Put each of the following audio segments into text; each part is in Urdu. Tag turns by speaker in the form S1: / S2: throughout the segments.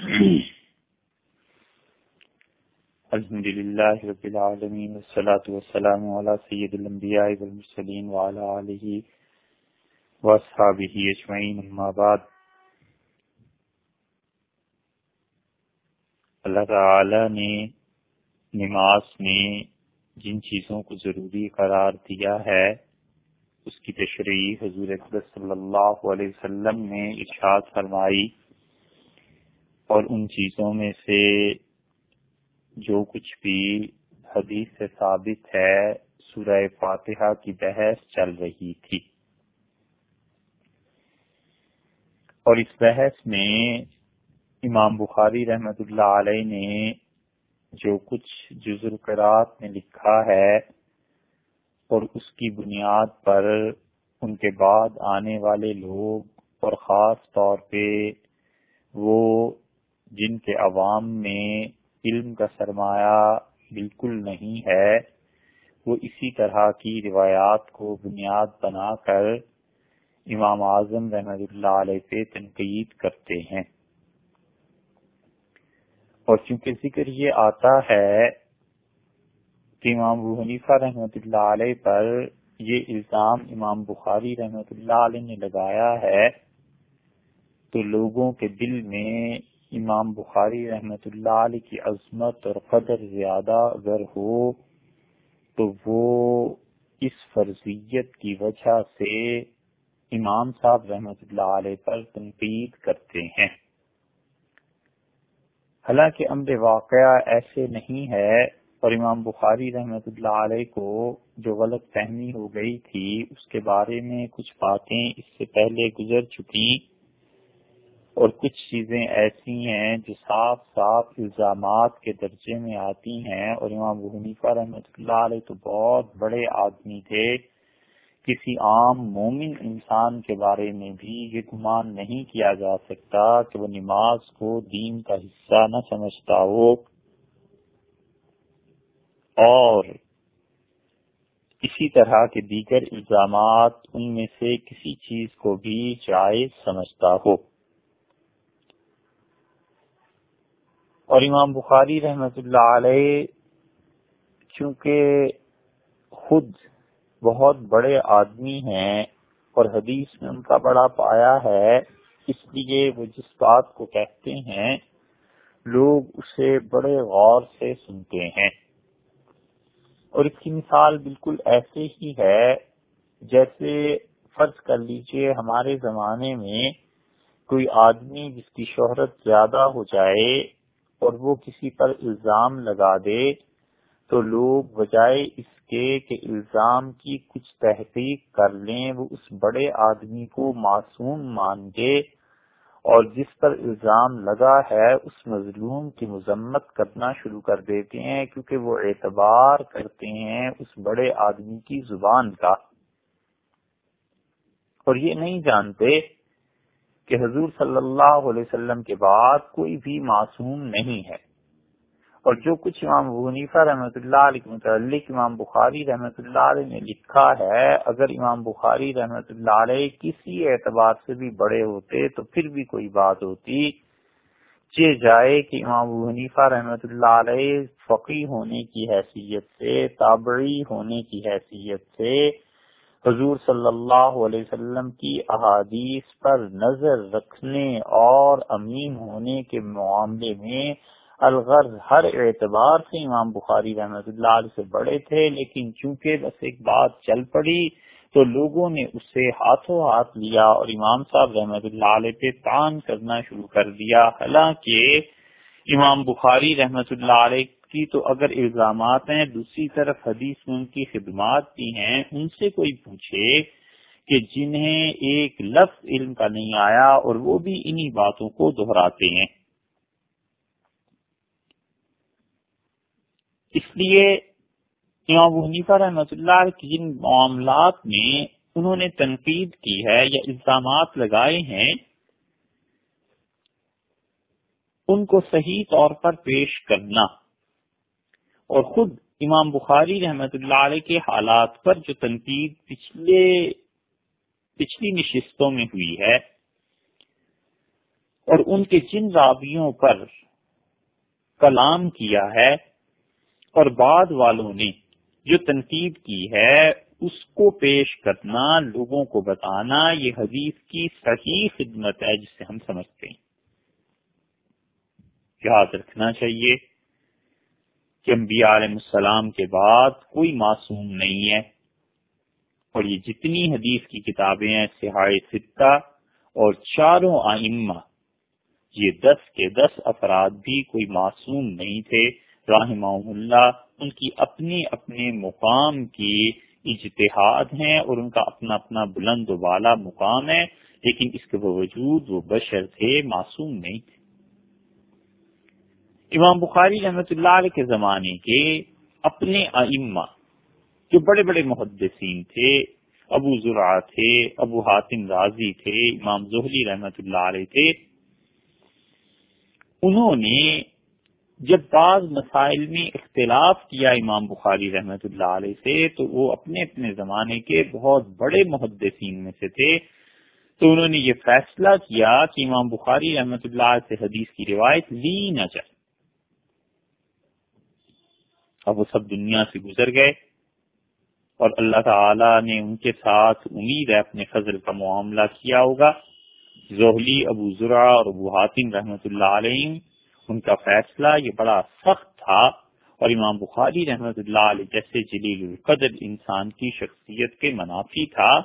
S1: الحمد لله رب العالمين والصلاة والسلام على سيد الانبياء والمرسلين وعلى آله واصحابه اجمعين اما بعد اللہ تعالی نے نماز میں جن چیزوں کو ضروری قرار دیا ہے، اس کی تشریح حضور صلی اللہ علیہ وسلم نے ارشاد فرمائی۔ اور ان چیزوں میں سے جو کچھ بھی حدیث سے ثابت ہے، سورہ فاتحہ کی بحث چل رہی تھی۔ اور اس بحث میں امام بخاری رحمت اللہ علیہ نے جو کچھ جزر قرات میں لکھا ہے اور اس کی بنیاد پر ان کے بعد آنے والے لوگ اور خاص طور پہ وہ جن کے عوام میں علم کا سرمایہ بالکل نہیں ہے، وہ اسی طرح کی روایات کو بنیاد بنا کر امام اعظم رحمد اللہ علیہ پہ تنقید کرتے ہیں۔ اور چونکہ ذکر یہ آتا ہے کہ امام حنیفہ رحمت اللہ علیہ پر یہ الزام امام بخاری رحمت اللہ علیہ نے لگایا ہے، تو لوگوں کے دل میں امام بخاری رحمت اللہ علیہ کی عظمت اور قدر زیادہ اگر ہو تو وہ اس فرضیت کی وجہ سے امام صاحب رحمت اللہ علیہ پر تنقید کرتے ہیں۔ حالانکہ امر واقعہ ایسے نہیں ہے اور امام بخاری رحمت اللہ علیہ کو جو غلط فہمی ہو گئی تھی، اس کے بارے میں کچھ باتیں اس سے پہلے گزر چکی۔ اور کچھ چیزیں ایسی ہیں جو صاف صاف الزامات کے درجے میں آتی ہیں اور امام حنیفہ رحمۃ اللہ علیہ تو بہت بڑے آدمی تھے۔ کسی عام مومن انسان کے بارے میں بھی یہ گمان نہیں کیا جا سکتا کہ وہ نماز کو دین کا حصہ نہ سمجھتا ہو۔ اور اسی طرح کے دیگر الزامات ان میں سے کسی چیز کو بھی جائز سمجھتا ہو۔ اور امام بخاری رحمت اللہ علیہ چونکہ خود بہت بڑے آدمی ہیں اور حدیث میں ان کا بڑا پایا ہے، اس لیے وہ جس بات کو کہتے ہیں، لوگ اسے بڑے غور سے سنتے ہیں۔ اور اس کی مثال بالکل ایسے ہی ہے، جیسے فرض کر لیجیے ہمارے زمانے میں کوئی آدمی جس کی شہرت زیادہ ہو جائے اور وہ کسی پر الزام لگا دے تو لوگ بجائے اس کے کہ الزام کی کچھ تحقیق کر لیں، وہ اس بڑے آدمی کو معصوم مان گے اور جس پر الزام لگا ہے، اس مظلوم کی مذمت کرنا شروع کر دیتے ہیں کیونکہ وہ اعتبار کرتے ہیں اس بڑے آدمی کی زبان کا۔ اور یہ نہیں جانتے کہ حضور صلی اللہ علیہ وسلم کے بعد کوئی بھی معصوم نہیں ہے۔ اور جو کچھ امام حنیفہ رحمۃ اللہ علیہ کے متعلق امام بخاری رحمۃ اللہ علیہ نے لکھا ہے، اگر امام بخاری رحمۃ اللہ علیہ کسی اعتبار سے بھی بڑے ہوتے تو پھر بھی کوئی بات ہوتی۔ چے جائے کہ امام حنیفہ رحمۃ اللہ علیہ فقی ہونے کی حیثیت سے، تابعی ہونے کی حیثیت سے حضور صلی اللہ علیہ وسلم کی احادیث پر نظر رکھنے اور امین ہونے کے معاملے میں الغرض ہر اعتبار سے امام بخاری رحمت اللہ علیہ سے بڑے تھے، لیکن چونکہ بس ایک بات چل پڑی تو لوگوں نے اسے ہاتھوں ہاتھ لیا اور امام صاحب رحمت اللہ علیہ پہ تان کرنا شروع کر دیا۔ حالانکہ امام بخاری رحمت اللہ علیہ کی تو اگر الزامات ہیں، دوسری طرف حدیث میں ان کی خدمات بھی ہیں، ان سے کوئی پوچھے کہ جنہیں ایک لفظ علم کا نہیں آیا اور وہ بھی انہی باتوں کو دہراتے ہیں۔ اس لیے امام حنیفہ رحمۃ اللہ کی جن معاملات میں انہوں نے تنقید کی ہے یا الزامات لگائے ہیں، ان کو صحیح طور پر پیش کرنا۔ اور خود امام بخاری رحمت اللہ علیہ کے حالات پر جو تنقید پچھلے پچھلی نشستوں میں ہوئی ہے اور ان کے جن رابیوں پر کلام کیا ہے اور بعد والوں نے جو تنقید کی ہے، اس کو پیش کرنا، لوگوں کو بتانا، یہ حدیث کی صحیح خدمت ہے جسے ہم سمجھتے ہیں۔ یاد رکھنا چاہیے کہ انبیاء علیہ السلام کے بعد کوئی معصوم نہیں ہے۔ اور یہ جتنی حدیث کی کتابیں ہیں، سہائے ستہ اور چاروں آئمہ یہ دس کے دس افراد بھی کوئی معصوم نہیں تھے۔ رحمہ اللہ، ان کی اپنے اپنے مقام کی اجتہاد ہیں اور ان کا اپنا اپنا بلند و بالا مقام ہے، لیکن اس کے باوجود وہ بشر تھے، معصوم نہیں تھے۔ امام بخاری رحمت اللہ علیہ کے زمانے کے اپنے ائمہ جو بڑے بڑے محدثین تھے، ابو ذرا تھے، ابو حاتم راضی تھے، امام زہلی رحمت اللہ علیہ تھے، انہوں نے جب بعض مسائل میں اختلاف کیا امام بخاری رحمت اللہ علیہ سے، تو وہ اپنے اپنے زمانے کے بہت بڑے محدثین میں سے تھے۔ تو انہوں نے یہ فیصلہ کیا کہ امام بخاری رحمت اللہ علیہ سے حدیث کی روایت لی نہ جائے۔ اب وہ سب دنیا سے گزر گئے اور اللہ تعالی نے ان کے ساتھ امید ہے اپنے فضل کا معاملہ کیا ہوگا۔ زہلی، ابو ذرا اور ابو حاتم رحمت اللہ علیہ ان کا فیصلہ یہ بڑا سخت تھا۔ اور امام بخاری رحمت اللہ علیہ جیسے جلیل القدر انسان کی شخصیت کے منافی تھا،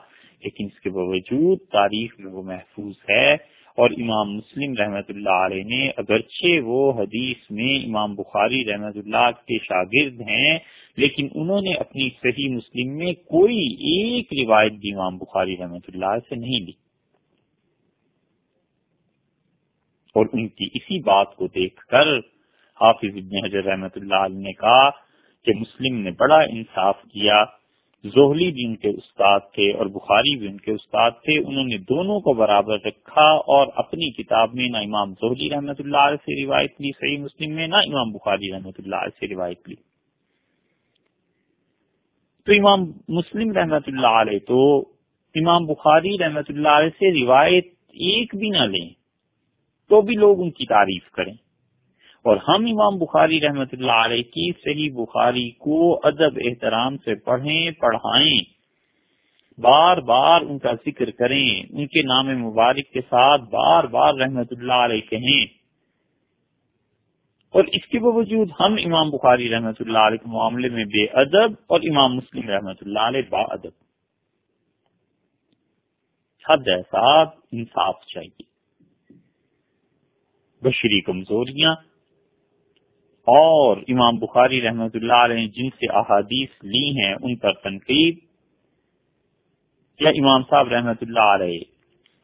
S1: لیکن اس کے باوجود تاریخ میں وہ محفوظ ہے۔ اور امام مسلم رحمت اللہ علیہ نے، اگرچہ وہ حدیث میں امام بخاری رحمت اللہ کے شاگرد ہیں، لیکن انہوں نے اپنی صحیح مسلم میں کوئی ایک روایت بھی امام بخاری رحمت اللہ سے نہیں لی اور ان کی اسی بات کو دیکھ کر حافظ ابن حجر رحمت اللہ علیہ نے کہا کہ مسلم نے بڑا انصاف کیا۔ زہلی بھی ان کے استاد تھے اور بخاری بھی ان کے استاد تھے، انہوں نے دونوں کو برابر رکھا اور اپنی کتاب میں نہ امام زہلی رحمت اللہ علیہ سے روایت لی، صحیح مسلم میں نہ امام بخاری رحمت اللہ علیہ سے روایت لی۔ تو امام مسلم رحمت اللہ علیہ تو امام بخاری رحمت اللہ علیہ سے روایت ایک بھی نہ لیں تو بھی لوگ ان کی تعریف کریں۔ اور ہم امام بخاری رحمت اللہ علیہ کی صحیح بخاری کو ادب احترام سے پڑھیں، پڑھائیں۔ بار بار ان کا ذکر کریں، ان کے نام مبارک کے ساتھ بار بار رحمت اللہ علیہ کہیں۔ اور اس کے باوجود ہم امام بخاری رحمت اللہ علیہ کے معاملے میں بے ادب اور امام مسلم رحمت اللہ علیہ با ادب۔ حد احساس انصاف چاہیے۔ بشری کمزوریاں اور امام بخاری رحمت اللہ علیہ جن سے احادیث لی ہیں، ان پر تنقید یا امام صاحب رحمت اللہ علیہ۔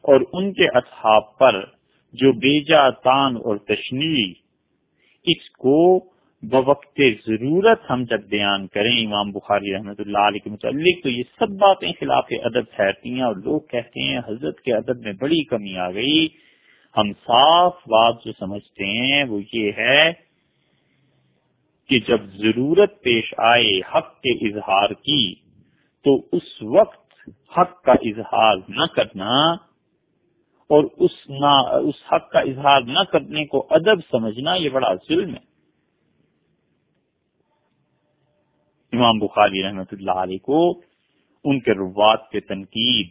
S1: اور ان کے اصحاب پر جو بیجا تان اور تشنی اس کو بوقت ضرورت ہم جب بیان کریں امام بخاری رحمت اللہ علیہ کے متعلق، تو یہ سب باتیں خلاف ادب ٹھہرتی ہیں اور لوگ کہتے ہیں حضرت کے ادب میں بڑی کمی آ گئی۔ ہم صاف بات جو سمجھتے ہیں وہ یہ ہے کہ جب ضرورت پیش آئے حق کے اظہار کی، تو اس وقت حق کا اظہار نہ کرنا اور اس نہ اس حق کا اظہار نہ کرنے کو ادب سمجھنا یہ بڑا ظلم ہے۔ امام بخاری رحمت اللہ علیہ کو ان کے روات کے تنقید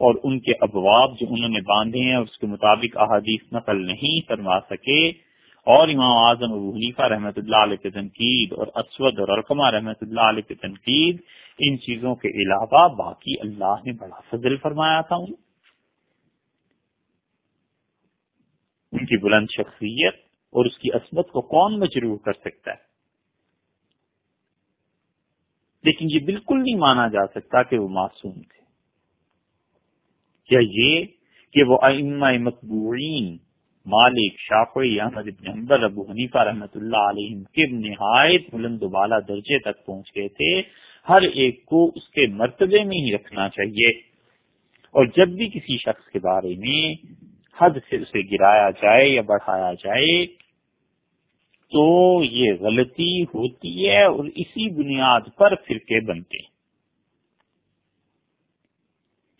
S1: اور ان کے ابواب جو انہوں نے باندھے ہیں اس کے مطابق احادیث نقل نہیں فرما سکے اور امام اعظم ابو حنیفہ رحمۃ اللہ علیہ کے تنقید اور اسود اور رقمہ رحمۃ اللہ علیہ کے تنقید، ان چیزوں کے علاوہ باقی اللہ نے بڑا فضل فرمایا تھا ان کی بلند شخصیت اور اس کی عصمت کو کون مجروح کر سکتا ہے؟ لیکن یہ بالکل نہیں مانا جا سکتا کہ وہ معصوم تھے۔ کیا یہ کہ وہ ائمہ مقبوعین مالک شافعی احمد ابن حنبل، ابو حنیفہ رحمۃ اللہ علیہ کے نہایت بلند و بالا درجے تک پہنچ گئے تھے۔ ہر ایک کو اس کے مرتبے میں ہی رکھنا چاہیے۔ اور جب بھی کسی شخص کے بارے میں حد سے اسے گرایا جائے یا بڑھایا جائے، تو یہ غلطی ہوتی ہے اور اسی بنیاد پر فرقے بنتے ہیں۔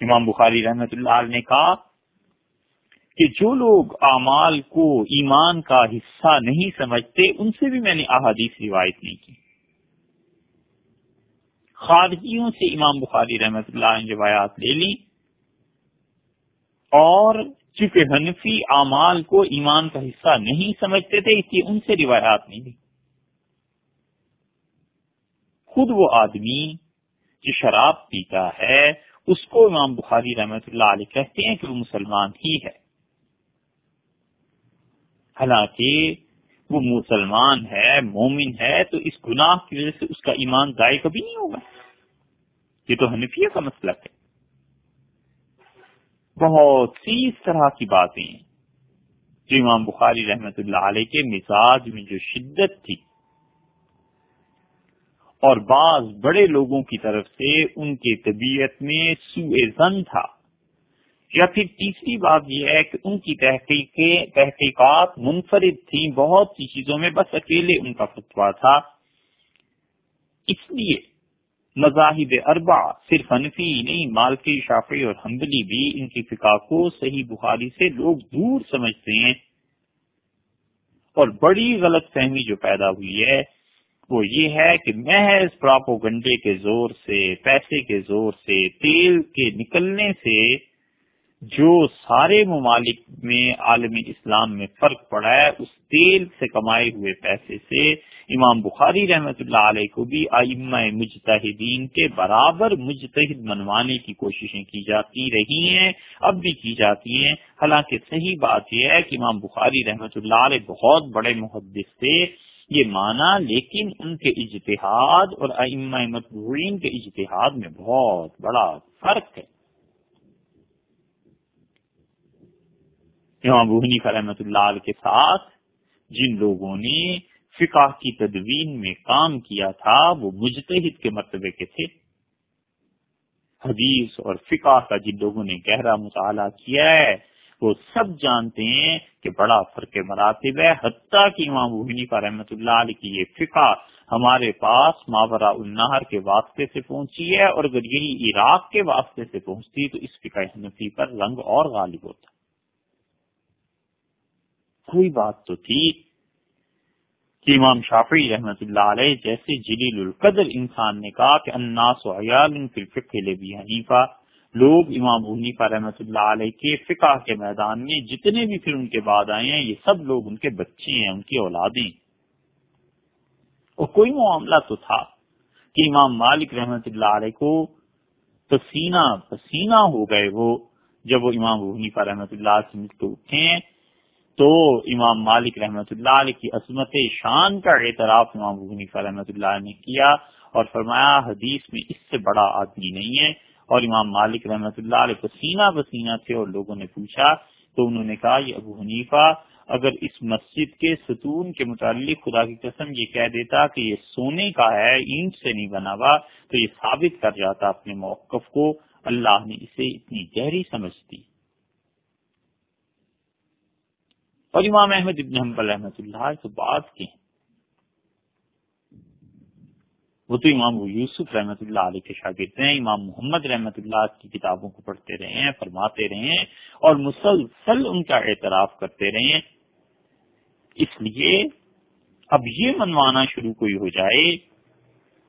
S1: امام بخاری رحمت اللہ علیہ نے کہا کہ جو لوگ اعمال کو ایمان کا حصہ نہیں سمجھتے، ان سے بھی میں نے احادیث روایت نہیں کی۔ خارجیوں سے امام بخاری رحمت اللہ نے روایات لے لی اور چونکہ حنفی اعمال کو ایمان کا حصہ نہیں سمجھتے تھے، اس لیے ان سے روایات نہیں لی خود وہ آدمی جو شراب پیتا ہے، اس کو امام بخاری رحمت اللہ علیہ کہتے ہیں کہ وہ مسلمان ہی ہے۔ حالانکہ وہ مسلمان ہے، مومن ہے، تو اس گناہ کی وجہ سے اس کا ایمان ضائع کبھی نہیں ہوگا۔ یہ تو حنفیہ کا مسئلہ ہے۔ بہت سی اس طرح کی باتیں جو امام بخاری رحمت اللہ علیہ کے مزاج میں جو شدت تھی۔ اور بعض بڑے لوگوں کی طرف سے ان کے طبیعت میں سوئے زن تھا۔ یا پھر تیسری بات یہ ہے کہ ان کی تحقیقیں تحقیقات منفرد تھیں بہت سی چیزوں میں، بس اکیلے ان کا فتوا تھا۔ اس لیے مذاہب اربع، صرف انفی نہیں، مالکی شافی اور حنبلی بھی ان کی فقہ کو صحیح بخاری سے لوگ دور سمجھتے ہیں۔ اور بڑی غلط فہمی جو پیدا ہوئی ہے، وہ یہ ہے کہ محض پراپو گنڈے کے زور سے، پیسے کے زور سے، تیل کے نکلنے سے جو سارے ممالک میں عالمی اسلام میں فرق پڑا ہے، اس تیل سے کمائے ہوئے پیسے سے امام بخاری رحمت اللہ علیہ کو بھی آئمہ مجتہدین کے برابر مجتہد منوانے کی کوششیں کی جاتی رہی ہیں، اب بھی کی جاتی ہیں۔ حالانکہ صحیح بات یہ ہے کہ امام بخاری رحمت اللہ علیہ بہت بڑے محدث تھے، یہ مانا، لیکن ان کے اجتہاد اور ائمہ مطبوعین کے اجتہاد میں بہت بڑا فرق ہے۔ امام بہنی رحمت اللہ علیہ کے ساتھ جن لوگوں نے فقہ کی تدوین میں کام کیا تھا، وہ مجتہد کے مرتبے کے تھے۔ حدیث اور فقہ کا جن لوگوں نے گہرا مطالعہ کیا ہے، وہ سب جانتے ہیں کہ بڑا فرق مراتب ہے۔ حتیٰ کہ امام بہنی کا رحمت اللہ علیہ کی یہ فقہ ہمارے پاس ماورا النہر کے واسطے سے پہنچی ہے اور اگر یہی عراق کے واسطے سے پہنچتی تو اس فقہ حنفی پر رنگ اور غالب ہوتا۔ کوئی بات تو تھی کہ امام شافعی رحمت اللہ علیہ جیسے جلیل القدر انسان نے کہا کہ اناس و عیال بھی حنیفہ، لوگ امام حنیفہ رحمت اللہ علیہ کے فقہ کے میدان میں جتنے بھی پھر ان کے بعد آئے ہیں، یہ سب لوگ ان کے بچے ہیں، ان کی اولادیں اور کوئی معاملہ تو تھا کہ امام مالک رحمت اللہ علیہ کو پسینہ پسینہ ہو گئے وہ، جب وہ امام حنیفہ رحمت اللہ سے مل کے اٹھے ہیں۔ تو امام مالک رحمت اللہ علیہ کی عظمت شان کا اعتراف امام حنیفہ رحمت اللہ نے کیا اور فرمایا حدیث میں اس سے بڑا آدمی نہیں ہے اور امام مالک رحمت اللہ علیہ پسینہ پسینہ تھے اور لوگوں نے پوچھا تو انہوں نے کہا یہ ابو حنیفہ اگر اس مسجد کے ستون کے متعلق خدا کی قسم یہ کہہ دیتا کہ یہ سونے کا ہے، اینٹ سے نہیں بنا ہوا، تو یہ ثابت کر جاتا اپنے موقف کو، اللہ نے اسے اتنی گہری سمجھ دی۔ اور امام احمد ابن حنبل رحمۃ اللہ تو بات کی وہ تو امام یوسف رحمۃ اللہ علیہ کے شاگرد ہیں، امام محمد رحمۃ اللہ کی کتابوں کو پڑھتے رہے ہیں، فرماتے رہے ہیں اور مسلسل ان کا اعتراف کرتے رہے ہیں۔ اس لیے اب یہ منوانا شروع کوئی ہو جائے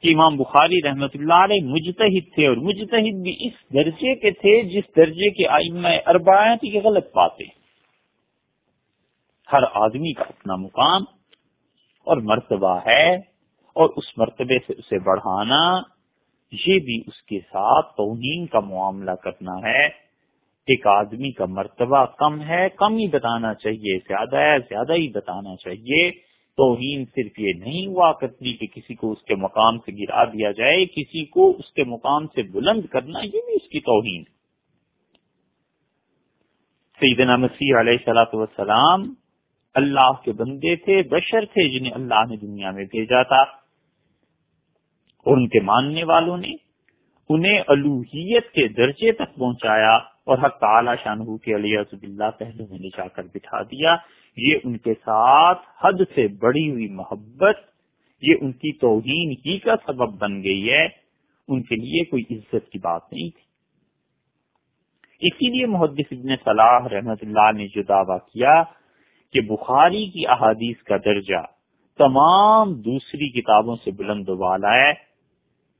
S1: کہ امام بخاری رحمت اللہ علیہ مجتہد تھے اور مجتہد بھی اس درجے کے تھے جس درجے کے آئمہ اربائیں تھی یہ غلط باتیں۔ ہر آدمی کا اپنا مقام اور مرتبہ ہے اور اس مرتبے سے اسے بڑھانا، یہ بھی اس کے ساتھ توہین کا معاملہ کرنا ہے۔ ایک آدمی کا مرتبہ کم ہے، کم ہی بتانا چاہیے، زیادہ ہے، زیادہ ہی بتانا چاہیے۔ توہین صرف یہ نہیں ہوا کرتی کہ کسی کو اس کے مقام سے گرا دیا جائے، کسی کو اس کے مقام سے بلند کرنا، یہ بھی اس کی توہین۔ سیدنا مسیح علیہ صلاح وسلام اللہ کے بندے تھے، بشر تھے جنہیں اللہ نے دنیا میں بھیجا تھا۔ اور ان کے ماننے والوں نے انہیں الوحیت کے درجے تک پہنچایا اور حق تعالی شاہ کے علیہ اللہ پہلے میں لے جا کر بٹھا دیا۔ یہ ان کے ساتھ حد سے بڑی ہوئی محبت، یہ ان کی توہین ہی کا سبب بن گئی ہے۔ ان کے لیے کوئی عزت کی بات نہیں تھی۔ اسی لیے محدث ابن صلاح رحمت اللہ نے جو دعویٰ کیا کہ بخاری کی احادیث کا درجہ تمام دوسری کتابوں سے بلند و بالا ہے،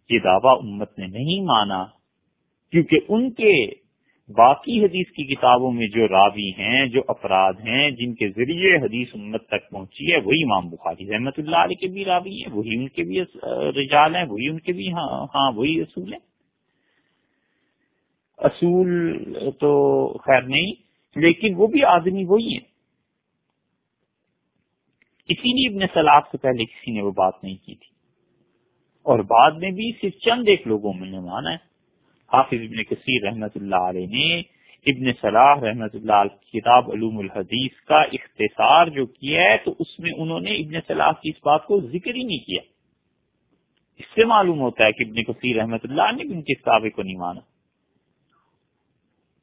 S1: یہ دعویٰ امت نے نہیں مانا، کیونکہ ان کے باقی حدیث کی کتابوں میں جو راوی ہیں، جو افراد ہیں، جن کے ذریعے حدیث امت تک پہنچی ہے، وہی امام بخاری رحمت اللہ علیہ کے بھی راوی ہیں، وہی ان کے بھی رجال ہیں، وہی ان کے بھی ہاں ہاں وہی اصول ہیں۔ اصول تو خیر نہیں، لیکن وہ بھی آدمی وہی ہیں۔ اسی لیے ابن سلاب سے پہلے کسی نے وہ بات نہیں کی تھی۔ اور بعد میں بھی صرف چند ایک لوگوں میں نے مانا ہے۔ حافظ ابن کثیر رحمت اللہ علیہ نے ابن صلاح رحمت اللہ علیہ کتاب علوم الحدیث کا اختصار جو کیا ہے تو اس میں انہوں نے ابن صلاح کی اس بات کو ذکر ہی نہیں کیا۔ اس سے معلوم ہوتا ہے کہ ابن کثیر رحمت اللہ نے بھی ان کے کتابیں کو نہیں مانا۔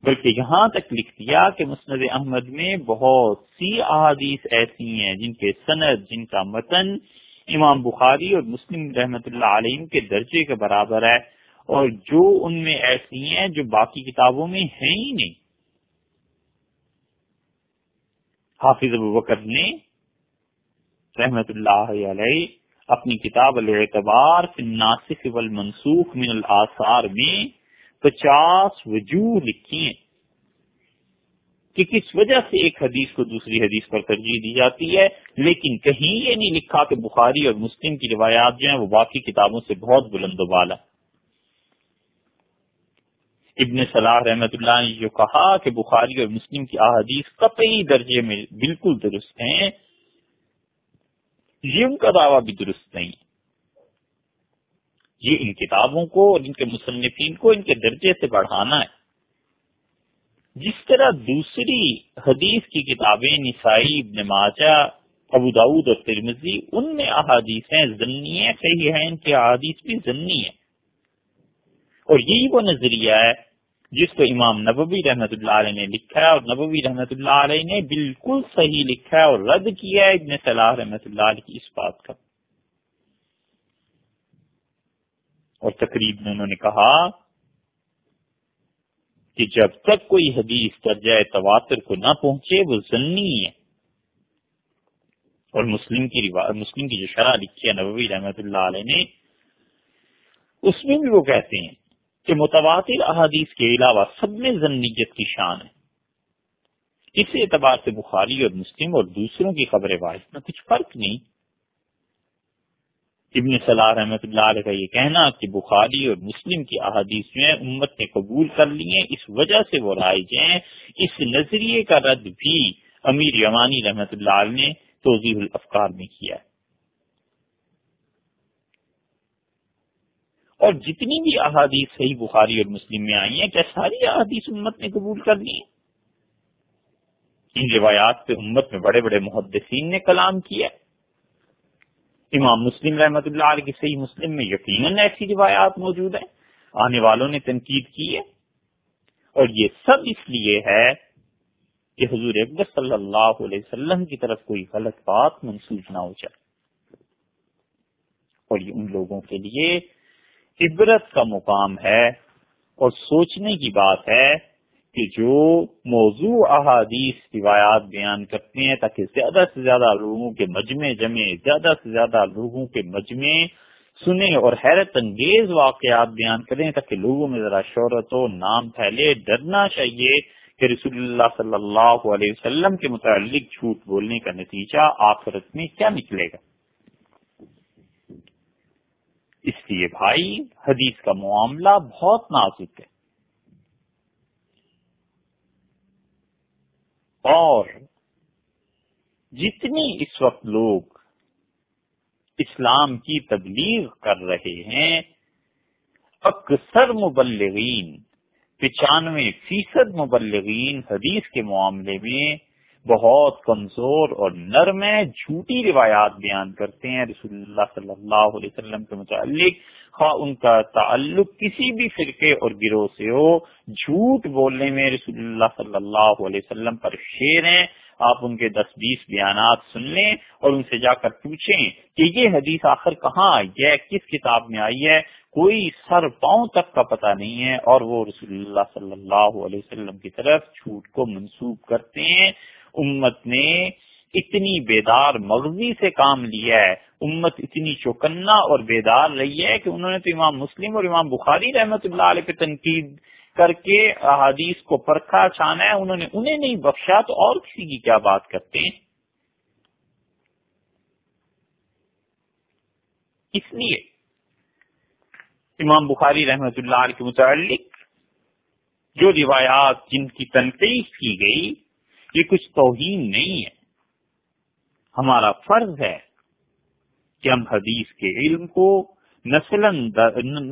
S1: بلکہ یہاں تک لکھ دیا کہ مسند احمد میں بہت سی احادیث ایسی ہیں جن کے سند، جن کا متن امام بخاری اور مسلم رحمت اللہ علیہ کے درجے کے برابر ہے اور جو ان میں ایسی ہیں جو باقی کتابوں میں ہیں ہی نہیں۔ حافظ ابو بکر نے رحمت اللہ علیہ اپنی کتاب الاعتبار فی الناسخ والمنسوخ من الاثار میں پچاس وجوہ لکھی ہیں کہ کس وجہ سے ایک حدیث کو دوسری حدیث پر ترجیح دی جاتی ہے، لیکن کہیں یہ نہیں لکھا کہ بخاری اور مسلم کی روایات جو ہیں وہ باقی کتابوں سے بہت بلند و بالا ابن صلاح رحمت اللہ نے جو کہا کہ بخاری اور مسلم کی احادیث قطعی درجے میں بالکل درست ہیں، یہ ان کا دعویٰ بھی درست نہیں یہ ان کتابوں کو اور ان کے مصنفین کو ان کے درجے سے بڑھانا ہے۔ جس طرح دوسری حدیث کی کتابیں نسائی، ابن ماجہ، ابو داود اور ترمزی ان میں احادیث ہیں ضنی ہے صحیح ہے ان کی احادیث بھی ضنی ہے اور یہی وہ نظریہ ہے جس کو امام نبوی رحمت اللہ علیہ نے لکھا ہے اور نبوی رحمت اللہ علیہ نے بالکل صحیح لکھا ہے اور رد کیا ہے ابن صلاح رحمت اللہ علیہ کی اس بات کا۔ اور تقریب میں انہوں نے کہا کہ جب تک کوئی حدیث درجۂ تواتر کو نہ پہنچے، وہ ضنی ہے اور مسلم کی مسلم کی جو شرح لکھی ہے، نبوی رحمت اللہ علیہ نے، اس میں بھی وہ کہتے ہیں کہ متواتر احادیث کے علاوہ سب میں ضنیت کی شان ہے۔ اس اعتبار سے بخاری اور مسلم اور دوسروں کی خبر واحد میں کچھ فرق نہیں۔ ابن صلاح رحمت اللہ علیہ کا یہ کہنا کہ بخاری اور مسلم کی احادیث میں امت نے قبول کر لی ہیں، اس وجہ سے وہ رائج ہیں۔ اس نظریے کا رد بھی امیر یمانی رحمت اللہ علیہ نے توضیح الافکار میں کیا ہے۔ اور جتنی بھی احادیث صحیح بخاری اور مسلم میں آئی ہیں، کیا ساری احادیث امت نے قبول کر لی ان روایات پہ امت میں بڑے بڑے محدثین نے کلام کیا امام مسلم رحمت اللہ علیہ کی صحیح مسلم میں یقیناً ایسی روایات موجود ہیں۔ آنے والوں نے تنقید کی ہے۔ اور یہ سب اس لیے ہے کہ حضور اکبر صلی اللہ علیہ وسلم کی طرف کوئی غلط بات منسوخ نہ ہو جائے۔ اور یہ ان لوگوں کے لیے عبرت کا مقام ہے اور سوچنے کی بات ہے کہ جو موضوع احادیث روایات بیان کرتے ہیں تاکہ زیادہ سے زیادہ لوگوں کے مجمع جمے زیادہ سے زیادہ لوگوں کے مجمع سنیں اور حیرت انگیز واقعات بیان کریں تاکہ لوگوں میں ذرا شہرت و نام پھیلے۔ ڈرنا چاہیے کہ رسول اللہ صلی اللہ علیہ وسلم کے متعلق جھوٹ بولنے کا نتیجہ آخرت میں کیا نکلے گا؟ اس لیے بھائی، حدیث کا معاملہ بہت نازک ہے۔ اور جتنی اس وقت لوگ اسلام کی تبلیغ کر رہے ہیں، اکثر مبلغین، پچانوے فیصد مبلغین حدیث کے معاملے میں بہت کمزور اور نرم ہے، جھوٹی روایات بیان کرتے ہیں رسول اللہ صلی اللہ علیہ وسلم کے متعلق۔ خواہ ان کا تعلق کسی بھی فرقے اور گروہ سے ہو، جھوٹ بولنے میں رسول اللہ صلی اللہ علیہ وسلم پر شیر ہیں۔ آپ ان کے دس بیس بیانات سن لیں اور ان سے جا کر پوچھیں کہ یہ حدیث آخر کہاں آئی ہے، کس کتاب میں آئی ہے؟ کوئی سر پاؤں تک کا پتہ نہیں ہے۔ اور وہ رسول اللہ صلی اللہ علیہ وسلم کی طرف جھوٹ کو منسوخ کرتے ہیں۔ امت نے اتنی بیدار مغزی سے کام لیا ہے۔ امت اتنی چوکنا اور بیدار رہی ہے کہ انہوں نے تو امام مسلم اور امام بخاری رحمت اللہ علیہ پہ تنقید کر کے احادیث کو پرکھا، چھانا ہے، انہوں نے انہیں نہیں بخشا تو اور کسی کی کیا بات کرتے ہیں؟ اس لیے امام بخاری رحمت اللہ علیہ کے متعلق جو روایات جن کی تنقید کی گئی، یہ کچھ توہین نہیں ہے۔ ہمارا فرض ہے کہ ہم حدیث کے علم کو نسل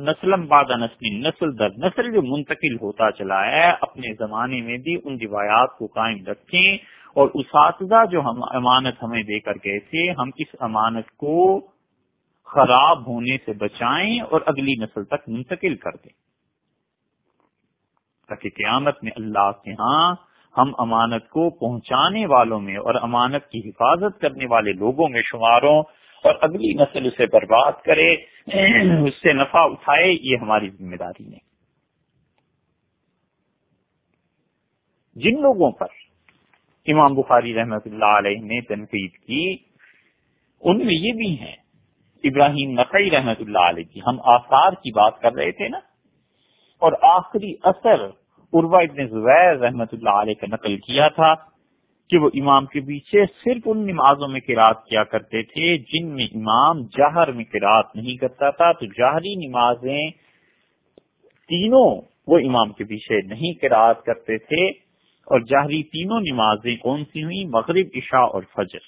S1: نسل بعد نسل نسل در نسل جو منتقل ہوتا چلا ہے، اپنے زمانے میں بھی ان روایات کو قائم رکھیں اور اساتذہ جو ہم امانت ہمیں دے کر گئے تھے، ہم اس امانت کو خراب ہونے سے بچائیں اور اگلی نسل تک منتقل کر دیں۔ تاکہ قیامت میں اللہ کے ہاں ہم امانت کو پہنچانے والوں میں اور امانت کی حفاظت کرنے والے لوگوں میں شماروں اور اگلی نسل اسے برباد کرے، اس سے نفع اٹھائے، یہ ہماری ذمہ داری ہے جن لوگوں پر امام بخاری رحمت اللہ علیہ نے تنقید کی، ان میں یہ بھی ہیں۔ ابراہیم نقی رحمت اللہ علیہ کی، ہم آثار کی بات کر رہے تھے نا؟ اور آخری اثر عروا ابن زبیر رحمت اللہ علیہ کا نقل کیا تھا۔ کہ وہ امام کے پیچھے صرف ان نمازوں میں قرات کیا کرتے تھے جن میں امام جہر میں قرات نہیں کرتا تھا، تو جہری نمازیں تینوں وہ امام کے پیچھے نہیں قرات کرتے تھے۔ اور جہری تینوں نمازیں کون سی ہوئی مغرب، عشاء اور فجر۔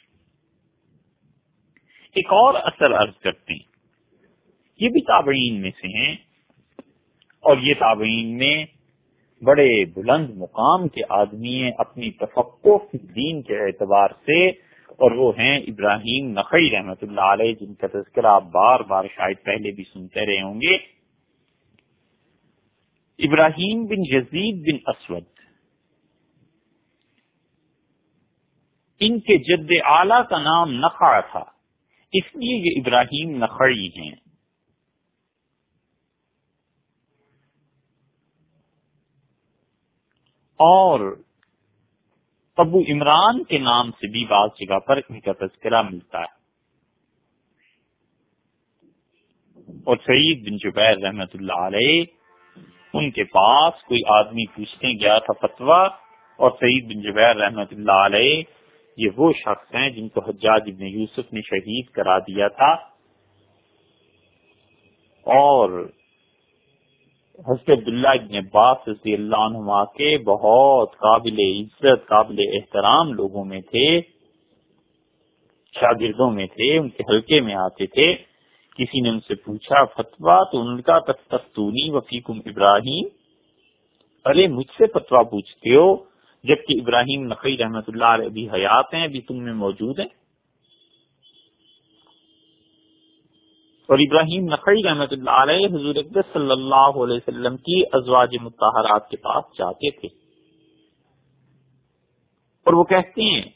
S1: ایک اور اثر عرض کرتے ہیں، یہ بھی تابعین میں سے ہیں۔ اور یہ تابعین میں بڑے بلند مقام کے آدمی ہیں اپنی تفقو دین کے اعتبار سے، اور وہ ہیں ابراہیم نقی رحمت اللہ علیہ، جن کا تذکرہ آپ بار بار شاید پہلے بھی سنتے رہے ہوں گے۔ ابراہیم بن یزید بن اسود، ان کے جد اعلی کا نام نخا تھا، اس لیے یہ ابراہیم نخڑی ہیں۔ اور ابو عمران کے نام سے بھی بعض جگہ پر ان کا تذکرہ ملتا ہے۔ اور سعید بن جبیر رحمت اللہ علیہ، ان کے پاس کوئی آدمی پوچھنے گیا تھا فتوا اور سعید بن جبیر رحمت اللہ علیہ، یہ وہ شخص ہیں جن کو حجاج ابن یوسف نے شہید کرا دیا تھا۔ اور حضرت عبداللہ ابن عباس رضی اللہ عنہ کے بہت قابل عزت، قابل احترام لوگوں میں تھے، شاگردوں میں تھے، ان کے حلقے میں آتے تھے۔ کسی نے ان سے پوچھا فتوا تو ان کا تفتونی وفیقم ابراہیم؟ ارے، مجھ سے فتوا پوچھتے ہو، جبکہ ابراہیم نقی رحمت اللہ علیہ ابھی حیات ہیں ابھی تم میں موجود ہیں؟ اور ابراہیم نقی رحمت اللہ علیہ حضور صلی اللہ علیہ وسلم کی ازواج متحرات کے پاس جاتے تھے۔ اور وہ کہتے ہیں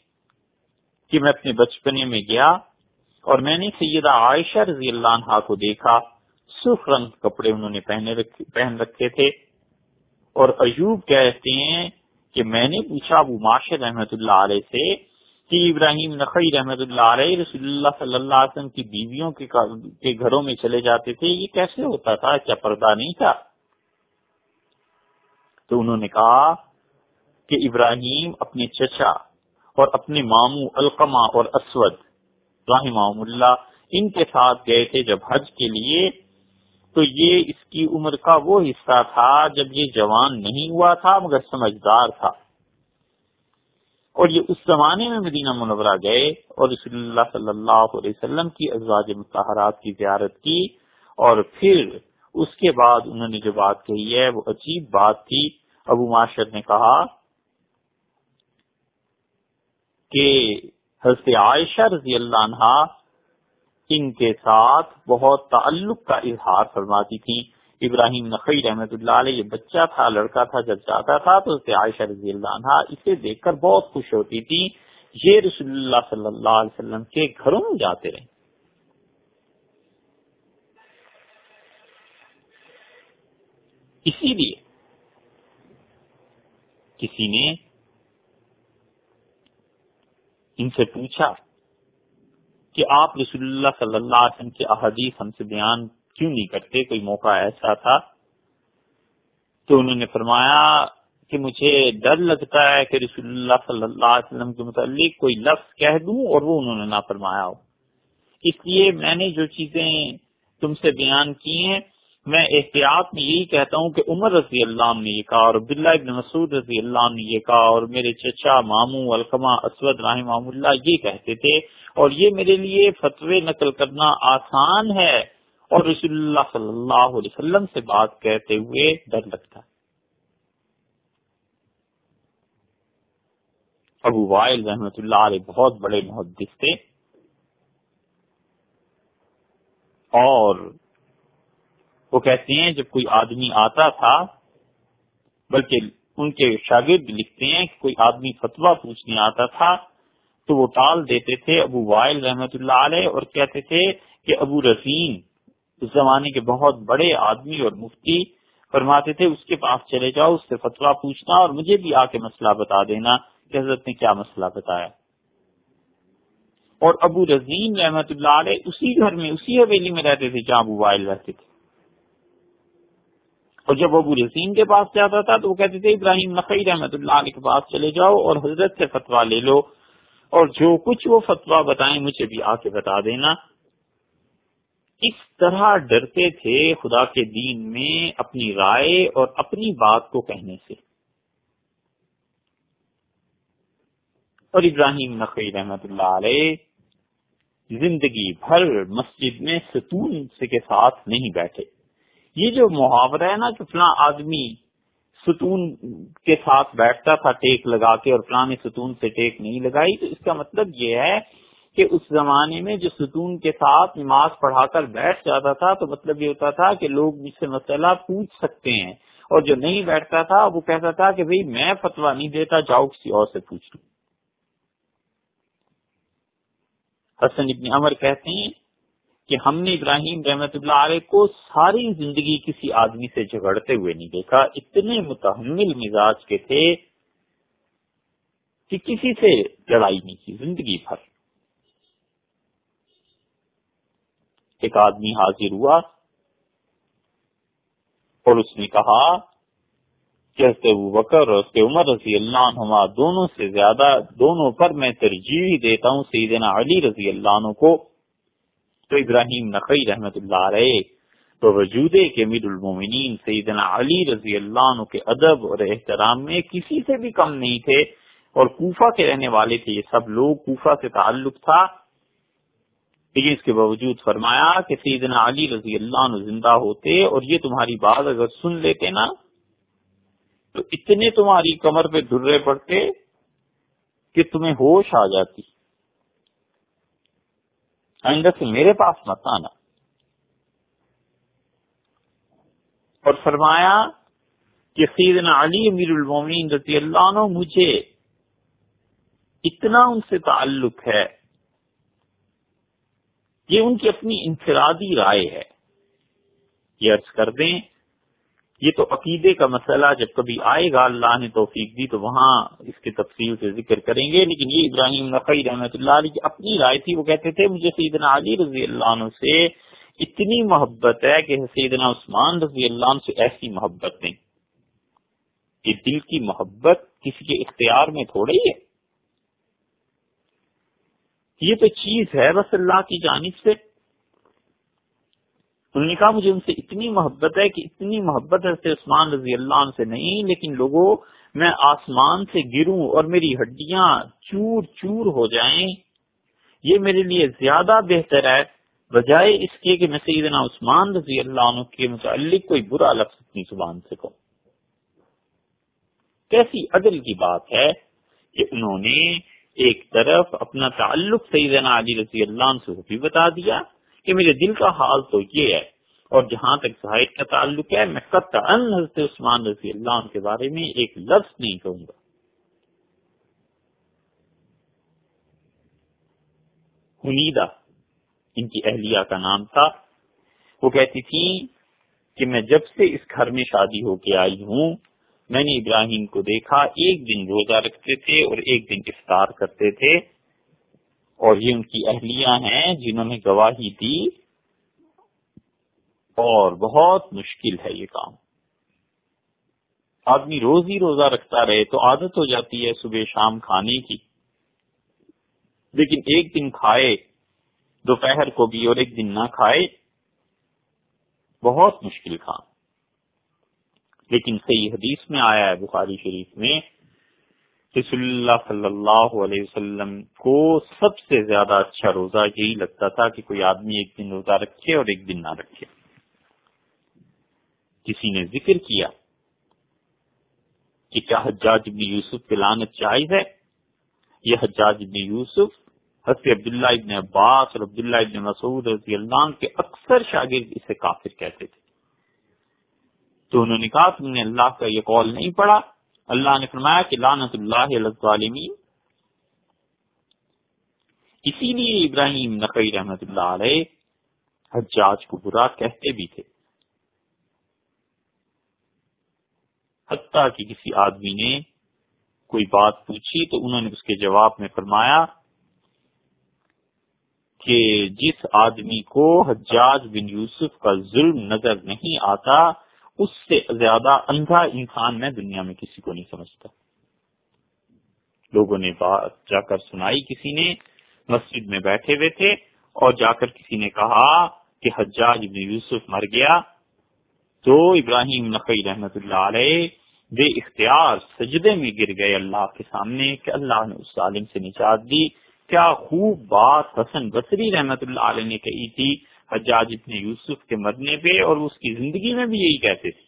S1: کہ میں اپنے بچپنے میں گیا اور میں نے سیدہ عائشہ رضی اللہ عنہ کو دیکھا۔ سرخ رنگ کپڑے انہوں نے پہن رکھے تھے۔ اور ایوب کہتے ہیں کہ میں نے پوچھا ابو معاشر رحمت اللہ علیہ سے کہ ابراہیم نقی رحمت اللہ علیہ رسول اللہ صلی اللہ علیہ وسلم کی بیویوں کے گھروں میں چلے جاتے تھے، یہ کیسے ہوتا تھا؟ کیا پردہ نہیں تھا۔ تو انہوں نے کہا کہ ابراہیم اپنے چچا اور اپنے ماموں القما اور اسود رحم اللہ ان کے ساتھ گئے تھے جب حج کے لیے۔ تو یہ اس کی عمر کا وہ حصہ تھا جب یہ جوان نہیں ہوا تھا، مگر سمجھدار تھا۔ اور یہ اس زمانے میں مدینہ منورہ گئے اور رسول اللہ صلی اللہ علیہ وسلم کی ازواج متحرات کی زیارت کی اور پھر اس کے بعد انہوں نے جو بات کہی ہے وہ عجیب بات تھی۔ ابو معاشر نے کہا کہ حضرت عائشہ رضی اللہ عنہ ان کے ساتھ بہت تعلق کا اظہار فرماتی تھی ابراہیم نقی رحمت اللہ علیہ، یہ بچہ تھا، لڑکا تھا، جب جاتا تھا تو اسے عائشہ رضی اللہ عنہ اسے دیکھ کر بہت خوش ہوتی تھی۔ یہ رسول اللہ صلی اللہ علیہ وسلم کے گھروں میں جاتے رہے۔ اسی لیے کسی نے ان سے پوچھا کہ آپ رسول اللہ صلی اللہ علیہ وسلم کے احادیث ہم سے بیان کیوں نہیں کرتے؟ کوئی موقع ایسا تھا؟ تو انہوں نے فرمایا کہ مجھے ڈر لگتا ہے کہ رسول اللہ صلی اللہ علیہ وسلم کے متعلق کوئی لفظ کہہ دوں اور وہ انہوں نے نہ فرمایا ہو۔ اس لیے میں نے جو چیزیں تم سے بیان کی ہیں، میں احتیاط میں یہی کہتا ہوں کہ عمر رضی اللہ عنہ نے یہ کہا اور عبداللہ ابن مسعود رضی اللہ عنہ نے یہ کہا اور میرے چچا ماموں القمہ اسود رحمہ اللہ یہ کہتے تھے اور یہ میرے لیے فتوے نقل کرنا آسان ہے۔ اور رسول اللہ صلی اللہ علیہ وسلم سے بات کہتے ہوئے ڈر لگتا ہے۔ ابو وائل رحمت اللہ علیہ بہت بڑے محدث تھے۔ اور وہ کہتے ہیں، جب کوئی آدمی آتا تھا، بلکہ ان کے شاگرد لکھتے ہیں کہ کوئی آدمی فتوا پوچھنے آتا تھا، تو وہ ٹال دیتے تھے ابو وائل رحمت اللہ علیہ اور کہتے تھے کہ ابو رسیم اس زمانے کے بہت بڑے آدمی اور مفتی فرماتے تھے، اس کے پاس چلے جاؤ، اس سے فتوا پوچھنا اور مجھے بھی آ کے مسئلہ بتا دینا کہ حضرت نے کیا مسئلہ بتایا۔ اور ابو رضیم رحمت اللہ علیہ اسی گھر میں، اسی حویلی میں رہتے تھے جہاں ابو وائل رہتے تھے۔ اور جب ابو رسیم کے پاس جاتا تھا تو وہ کہتے تھے، ابراہیم نقی رحمت اللہ علیہ کے پاس چلے جاؤ اور حضرت سے فتوا لے لو اور جو کچھ وہ فتوا بتائیں مجھے بھی آ کے بتا دینا۔ اس طرح ڈرتے تھے خدا کے دین میں اپنی رائے اور اپنی بات کو کہنے سے۔ اور ابراہیم نقی رحمت اللہ علیہ زندگی بھر مسجد میں ستون سے کے ساتھ نہیں بیٹھے۔ یہ جو محاورہ ہے نا کہ فلاں آدمی ستون کے ساتھ بیٹھتا تھا ٹیک لگا کے اور فلاں نے ستون سے ٹیک نہیں لگائی، تو اس کا مطلب یہ ہے کہ اس زمانے میں جو ستون کے ساتھ نماز پڑھا کر بیٹھ جاتا تھا، تو مطلب یہ ہوتا تھا کہ لوگ مجھ سے مسئلہ پوچھ سکتے ہیں۔ اور جو نہیں بیٹھتا تھا، وہ کہتا تھا کہ بھئی میں فتوا نہیں دیتا، جاؤ کسی اور سے پوچھ لوں حسن ابن عمر کہتے ہیں کہ ہم نے ابراہیم رحمت اللہ علیہ کو ساری زندگی کسی آدمی سے جھگڑتے ہوئے نہیں دیکھا، اتنے متحمل مزاج کے تھے کہ کسی سے لڑائی نہیں کی، زندگی بھر۔ ایک آدمی حاضر ہوا اور اس نے کہا کہ بکر اور عمر رضی اللہ عنہ دونوں سے زیادہ دونوں پر میں ترجیح دیتا ہوں سیدنا علی رضی اللہ عنہ کو۔ تو ابراہیم نقی رحمت اللہ علیہ تو وجود کے امیر المومنین سیدنا علی رضی اللہ عنہ کے ادب اور احترام میں کسی سے بھی کم نہیں تھے اور کوفہ کے رہنے والے تھے یہ سب لوگ، کوفہ سے تعلق تھا۔ لیکن اس کے باوجود فرمایا کہ سیدنا علی رضی اللہ عنہ زندہ ہوتے اور یہ تمہاری بات اگر سن لیتے نا، تو اتنے تمہاری کمر پہ درے پڑتے کہ تمہیں ہوش آ جاتی۔ آئندہ سے میرے پاس مت آنا۔ اور فرمایا کہ سیدنا علی امیر المومین رضی اللہ عنہ مجھے اتنا ان سے تعلق ہے۔ یہ ان کی اپنی انفرادی رائے ہے۔ یہ عرض کر دیں، یہ تو عقیدے کا مسئلہ، جب کبھی آئے گا اللہ نے توفیق دی تو وہاں اس کے تفصیل سے ذکر کریں گے۔ لیکن یہ ابراہیم نقی رحمۃ اللہ علیہ کی اپنی رائے تھی، وہ کہتے تھے، مجھے سیدنا علی رضی اللہ عنہ سے اتنی محبت ہے کہ سیدنا عثمان رضی اللہ عنہ سے ایسی محبت نہیں۔ یہ دل کی محبت کسی کے اختیار میں تھوڑی ہے۔ یہ تو چیز ہے بس اللہ کی جانب سے۔ انہوں نے کہا مجھے ان سے اتنی محبت ہے کہ اتنی محبت ہے عثمان رضی اللہ عنہ سے نہیں، لیکن لوگوں میں آسمان سے گروں اور میری ہڈیاں چور چور ہو جائیں۔ یہ میرے لیے زیادہ بہتر ہے۔ بجائے اس کے کہ میں سیدنا عثمان رضی اللہ عنہ کے متعلق کوئی برا لفظ اپنی زبان سے کہوں۔ کیسی عدل کی بات ہے کہ انہوں نے ایک طرف اپنا تعلق سیدنا علی رضی اللہ عنہ سے بھی بتا دیا کہ میرے دل کا حال تو یہ ہے اور جہاں تک زاہد کا تعلق ہے، میں ان حضرت عثمان رضی اللہ عنہ کے بارے میں ایک لفظ نہیں کہوں گا۔ حمیدہ، ان کی اہلیہ کا نام تھا۔ وہ کہتی تھی کہ میں جب سے اس گھر میں شادی ہو کے آئی ہوں میں نے ابراہیم کو دیکھا، ایک دن روزہ رکھتے تھے اور ایک دن افطار کرتے تھے۔ اور یہ ان کی اہلیاں ہیں جنہوں نے گواہی دی۔ اور بہت مشکل ہے یہ کام۔ آدمی روز ہی روزہ رکھتا رہے تو عادت ہو جاتی ہے صبح شام کھانے کی۔ لیکن ایک دن کھائے، دوپہر کو بھی اور ایک دن نہ کھائے، بہت مشکل کام۔ لیکن صحیح حدیث میں آیا ہے بخاری شریف میں رسول اللہ صلی اللہ علیہ وسلم کو سب سے زیادہ اچھا روزہ یہی لگتا تھا کہ کوئی آدمی ایک دن روزہ رکھے اور ایک دن نہ رکھے۔ کسی نے ذکر کیا کہ کیا حجاج ابن یوسف کی لانت جائز ہے؟ یہ حجاج ابن یوسف حضرت عبداللہ ابن عباس اور عبداللہ ابن مسعود رضی اللہ عنہ کے اکثر شاگرد اسے کافر کہتے تھے۔ تو انہوں نے کہا تم نے اللہ کا یہ قول نہیں پڑھا۔ اللہ نے فرمایا کہ لانت اللہ علیہ اسی لیے ابراہیم نقی رحمت اللہ علیہ حجاج کو برا کہتے بھی تھے۔ حتیٰ کہ کسی آدمی نے کوئی بات پوچھی تو انہوں نے اس کے جواب میں فرمایا کہ جس آدمی کو حجاج بن یوسف کا ظلم نظر نہیں آتا اس سے زیادہ اندھا انسان میں دنیا میں کسی کو نہیں سمجھتا۔ لوگوں نے بات جا کر سنائی، کسی نے مسجد میں بیٹھے ہوئے تھے اور جا کر کسی نے کہا کہ حجاج بن یوسف مر گیا۔ تو ابراہیم نقی رحمت اللہ علیہ بے اختیار سجدے میں گر گئے اللہ کے سامنے کہ اللہ نے اس ظالم سے نجات دی۔ کیا خوب بات حسن بصری رحمت اللہ علیہ نے کہی تھی۔ حجاج ابن یوسف کے مرنے پہ اور اس کی زندگی میں بھی یہی کہتے تھے۔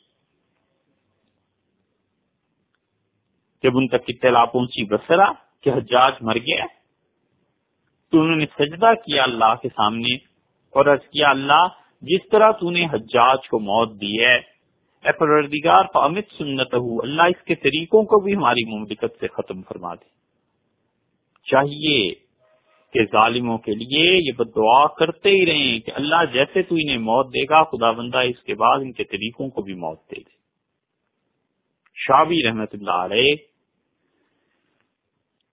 S1: جب ان تک اطلاع پہنچی بسرا کہ حجاج مر گیا تو انہوں نے سجدہ کیا اللہ کے سامنے اور عرض کیا، اللہ، جس طرح تو نے حجاج کو موت دی ہے، اے پروردگار امت سنت ہو اللہ اس کے طریقوں کو بھی ہماری مملکت سے ختم فرما دے۔ چاہیے کہ ظالموں کے لیے یہ بد دعا کرتے ہی رہیں کہ اللہ جیسے تو انہیں موت دے گا، خدا بندہ اس کے بعد ان کے طریقوں کو بھی موت دے دے۔ شابی رحمت اللہ علیہ،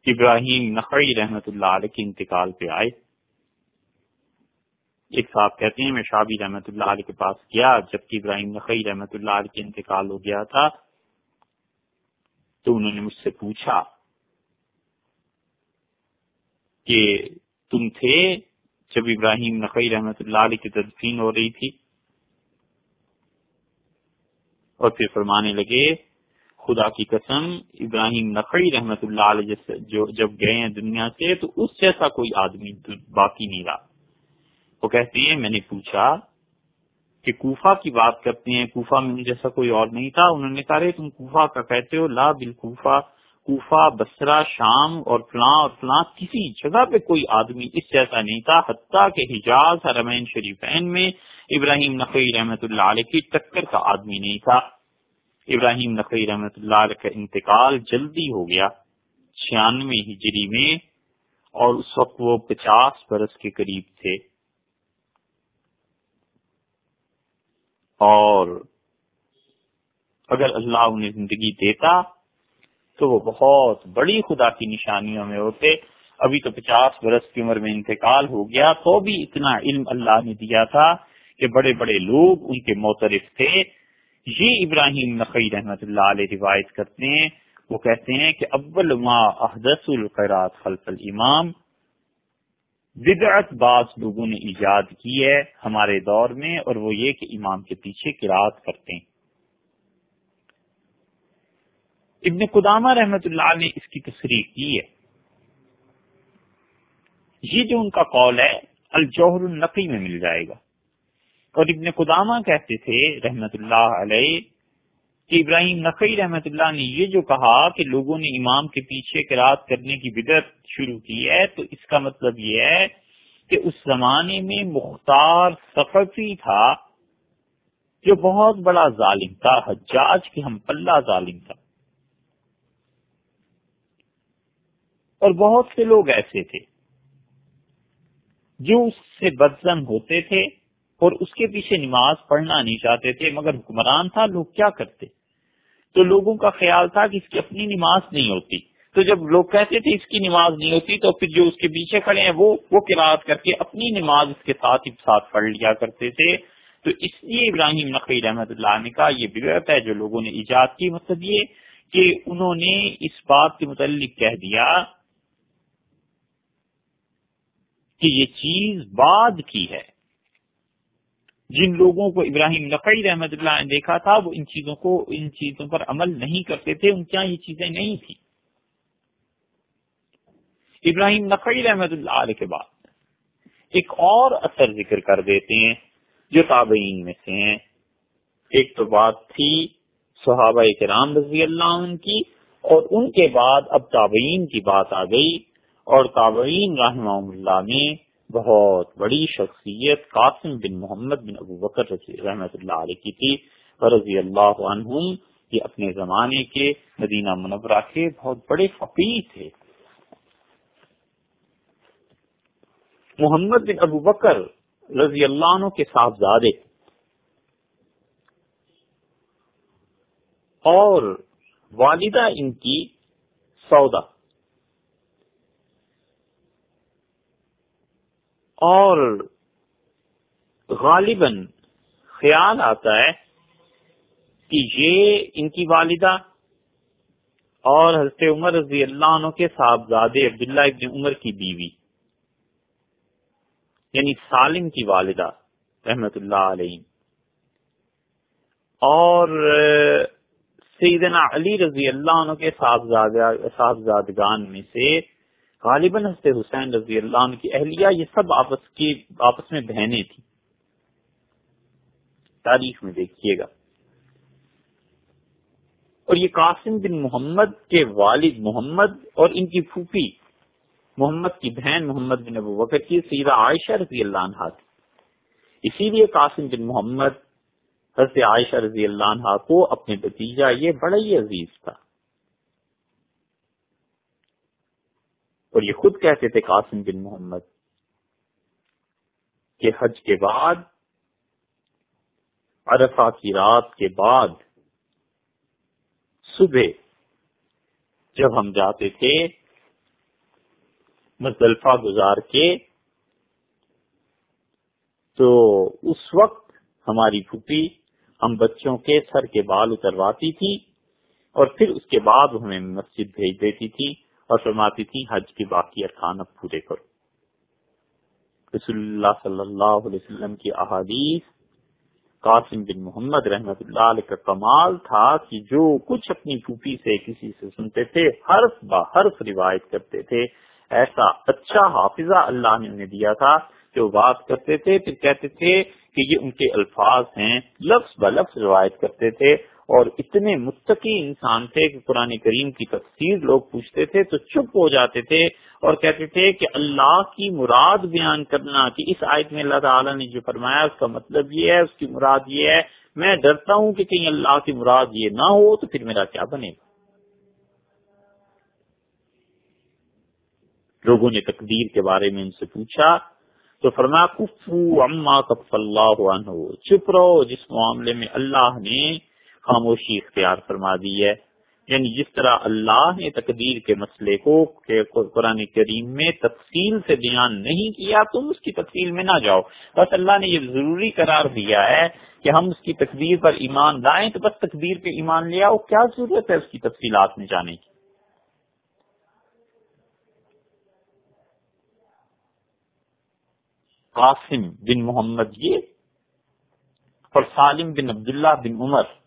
S1: ابراہیم نقی رحمت اللہ علیہ کے انتقال پہ آئے۔ ایک صاحب کہتے ہیں، میں شابی رحمت اللہ علیہ کے پاس گیا، جبکہ ابراہیم نقی رحمت اللہ علیہ کے انتقال ہو گیا تھا، تو انہوں نے مجھ سے پوچھا کہ تم تھے جب ابراہیم نقی رحمت اللہ علیہ کی تدفین ہو رہی تھی۔ اور پھر فرمانے لگے، خدا کی قسم، ابراہیم نقی رحمت اللہ علیہ جو جب گئے ہیں دنیا سے تو اس جیسا کوئی آدمی باقی نہیں رہا۔ وہ کہتے ہیں، میں نے پوچھا کہ کوفہ کی بات کرتے ہیں، کوفہ میں جیسا کوئی اور نہیں تھا؟ انہوں نے کہا رہے تم کوفہ کا کہتے ہو؟ لا بالکوفہ۔ کوفہ بسرا شام اور فلاں اور فلاں کسی جگہ پہ کوئی آدمی اس جیسا نہیں تھا، حتیٰ کہ حجاز حرمین شریفین میں ابراہیم نقی رحمت اللہ علیہ کی ٹکر کا آدمی نہیں تھا۔ ابراہیم نقی رحمت اللہ علیہ کا انتقال جلدی ہو گیا، چھیانوے ہجری میں، اور اس وقت وہ پچاس برس کے قریب تھے۔ اور اگر اللہ انہیں زندگی دیتا تو وہ بہت بڑی خدا کی نشانیوں میں ہوتے۔ ابھی تو پچاس برس کی عمر میں انتقال ہو گیا، تو بھی اتنا علم اللہ نے دیا تھا کہ بڑے بڑے لوگ ان کے موترف تھے۔ یہ ابراہیم نقی رحمت اللہ علیہ روایت کرتے ہیں۔ وہ کہتے ہیں کہ اول ما احدث القرات خلف الامام۔ بدعت بعض لوگوں نے ایجاد کی ہے ہمارے دور میں اور وہ یہ کہ امام کے پیچھے قرات کرتے ہیں۔ ابن قدامہ رحمت اللہ نے اس کی تصریح کی ہے۔ یہ جو ان کا قول ہے، الجوہر النقی میں مل جائے گا۔ اور ابن قدامہ کہتے تھے رحمت اللہ علیہ کہ ابراہیم نقی رحمت اللہ نے یہ جو کہا کہ لوگوں نے امام کے پیچھے قرات کرنے کی بدت شروع کی ہے، تو اس کا مطلب یہ ہے کہ اس زمانے میں مختار سفرفی تھا، جو بہت بڑا ظالم تھا، حجاج کے ہم پلہ ظالم تھا۔ اور بہت سے لوگ ایسے تھے جو اس سے بدزن ہوتے تھے اور اس کے پیچھے نماز پڑھنا نہیں چاہتے تھے، مگر حکمران تھا، لوگ کیا کرتے؟ تو لوگوں کا خیال تھا کہ اس کی اپنی نماز نہیں ہوتی۔ تو جب لوگ کہتے تھے اس کی نماز نہیں ہوتی، تو پھر جو اس کے پیچھے کھڑے ہیں، وہ وہ کراط کر کے اپنی نماز اس کے ساتھ ہی ساتھ پڑھ لیا کرتے تھے۔ تو اس لیے ابراہیم نقی رحمت اللہ نے کا یہ بگڑت ہے، جو لوگوں نے ایجاد کی۔ مطلب یہ کہ انہوں نے اس بات کے متعلق کہہ دیا کہ یہ چیز بعد کی ہے۔ جن لوگوں کو ابراہیم نقی رحمت اللہ نے دیکھا تھا، وہ ان چیزوں کو، ان چیزوں پر عمل نہیں کرتے تھے، ان کے ہاں یہ چیزیں نہیں تھی ابراہیم نقی رحمت اللہ علیہ کے بعد ایک اور اثر ذکر کر دیتے ہیں جو تابعین میں سے ہیں۔ ایک تو بات تھی صحابہ کرام رضی اللہ عنہ کی اور ان کے بعد اب تابعین کی بات آ گئی۔ اور تابعین رحمہ اللہ میں بہت بڑی شخصیت قاسم بن محمد بن ابو بکر رحمت اللہ علیہ کی تھی رضی اللہ عنہم یہ اپنے زمانے کے مدینہ منورہ کے بہت بڑے فقیر تھے۔ محمد بن ابو بکر رضی اللہ عنہ کے صاحبزادے۔ اور والدہ ان کی سودا۔ اور غالباً خیال آتا ہے کہ یہ ان کی والدہ اور حضرت عمر رضی اللہ عنہ کے صاحبزادے عبداللہ ابن عمر کی بیوی یعنی سالم کی والدہ، رحمت اللہ علیہ۔ اور سیدنا علی رضی اللہ عنہ کے صاحبزادگان میں سے غالباً حضرت حسین رضی اللہ عنہ کی اہلیہ یہ سب آپس کی آپس میں بہنیں تھیں۔ تاریخ میں دیکھیے گا۔ اور یہ قاسم بن محمد کے والد محمد اور ان کی پھوپھی محمد کی بہن محمد بن ابو بکر کی سیدہ عائشہ رضی اللہ عنہ تھی اسی لیے قاسم بن محمد حضرت عائشہ رضی اللہ عنہ کو اپنے بتیجا یہ بڑا ہی عزیز تھا۔ اور یہ خود کہتے تھے قاسم بن محمد کہ حج کے بعد، عرفہ کی رات کے بعد صبح جب ہم جاتے تھے مزدلفہ گزار کے، تو اس وقت ہماری پھوپھی ہم بچوں کے سر کے بال اترواتی تھی اور پھر اس کے بعد ہمیں مسجد بھیج دیتی تھی۔ اور فرماتی تھی حج کے باقی ارکان اب پورے کرو۔ رسول اللہ صلی اللہ علیہ وسلم کی احادیث، قاسم بن محمد رحمت اللہ علیہ کا کمال تھا کہ جو کچھ اپنی پھوپھی سے کسی سے سنتے تھے، حرف با حرف روایت کرتے تھے۔ ایسا اچھا حافظہ اللہ نے انہیں دیا تھا کہ وہ بات کرتے تھے، پھر کہتے تھے کہ یہ ان کے الفاظ ہیں، لفظ ب لفظ روایت کرتے تھے۔ اور اتنے متقی انسان تھے کہ قرآن کریم کی تفسیر لوگ پوچھتے تھے تو چپ ہو جاتے تھے اور کہتے تھے کہ اللہ کی مراد بیان کرنا کہ اس آیت میں اللہ تعالیٰ نے جو فرمایا اس کا مطلب یہ ہے، اس کی مراد یہ ہے۔ میں ڈرتا ہوں کہ کہیں اللہ کی مراد یہ نہ ہو تو پھر میرا کیا بنے گا؟ لوگوں نے تقدیر کے بارے میں ان سے پوچھا تو فرما کفو اما کف اللہ عنہ چپ رہو، جس معاملے میں اللہ نے خاموشی اختیار فرما دی ہے۔ یعنی جس طرح اللہ نے تقدیر کے مسئلے کو قرآن کریم میں تفصیل سے بیان نہیں کیا، تم اس کی تفصیل میں نہ جاؤ۔ بس اللہ نے یہ ضروری قرار دیا ہے کہ ہم اس کی تقدیر پر ایمان لائیں تو بس تقدیر پہ ایمان لے آؤ۔ کیا ضرورت ہے اس کی تفصیلات میں جانے کی؟ قاسم بن محمد یہ اور سالم بن عبداللہ بن عمر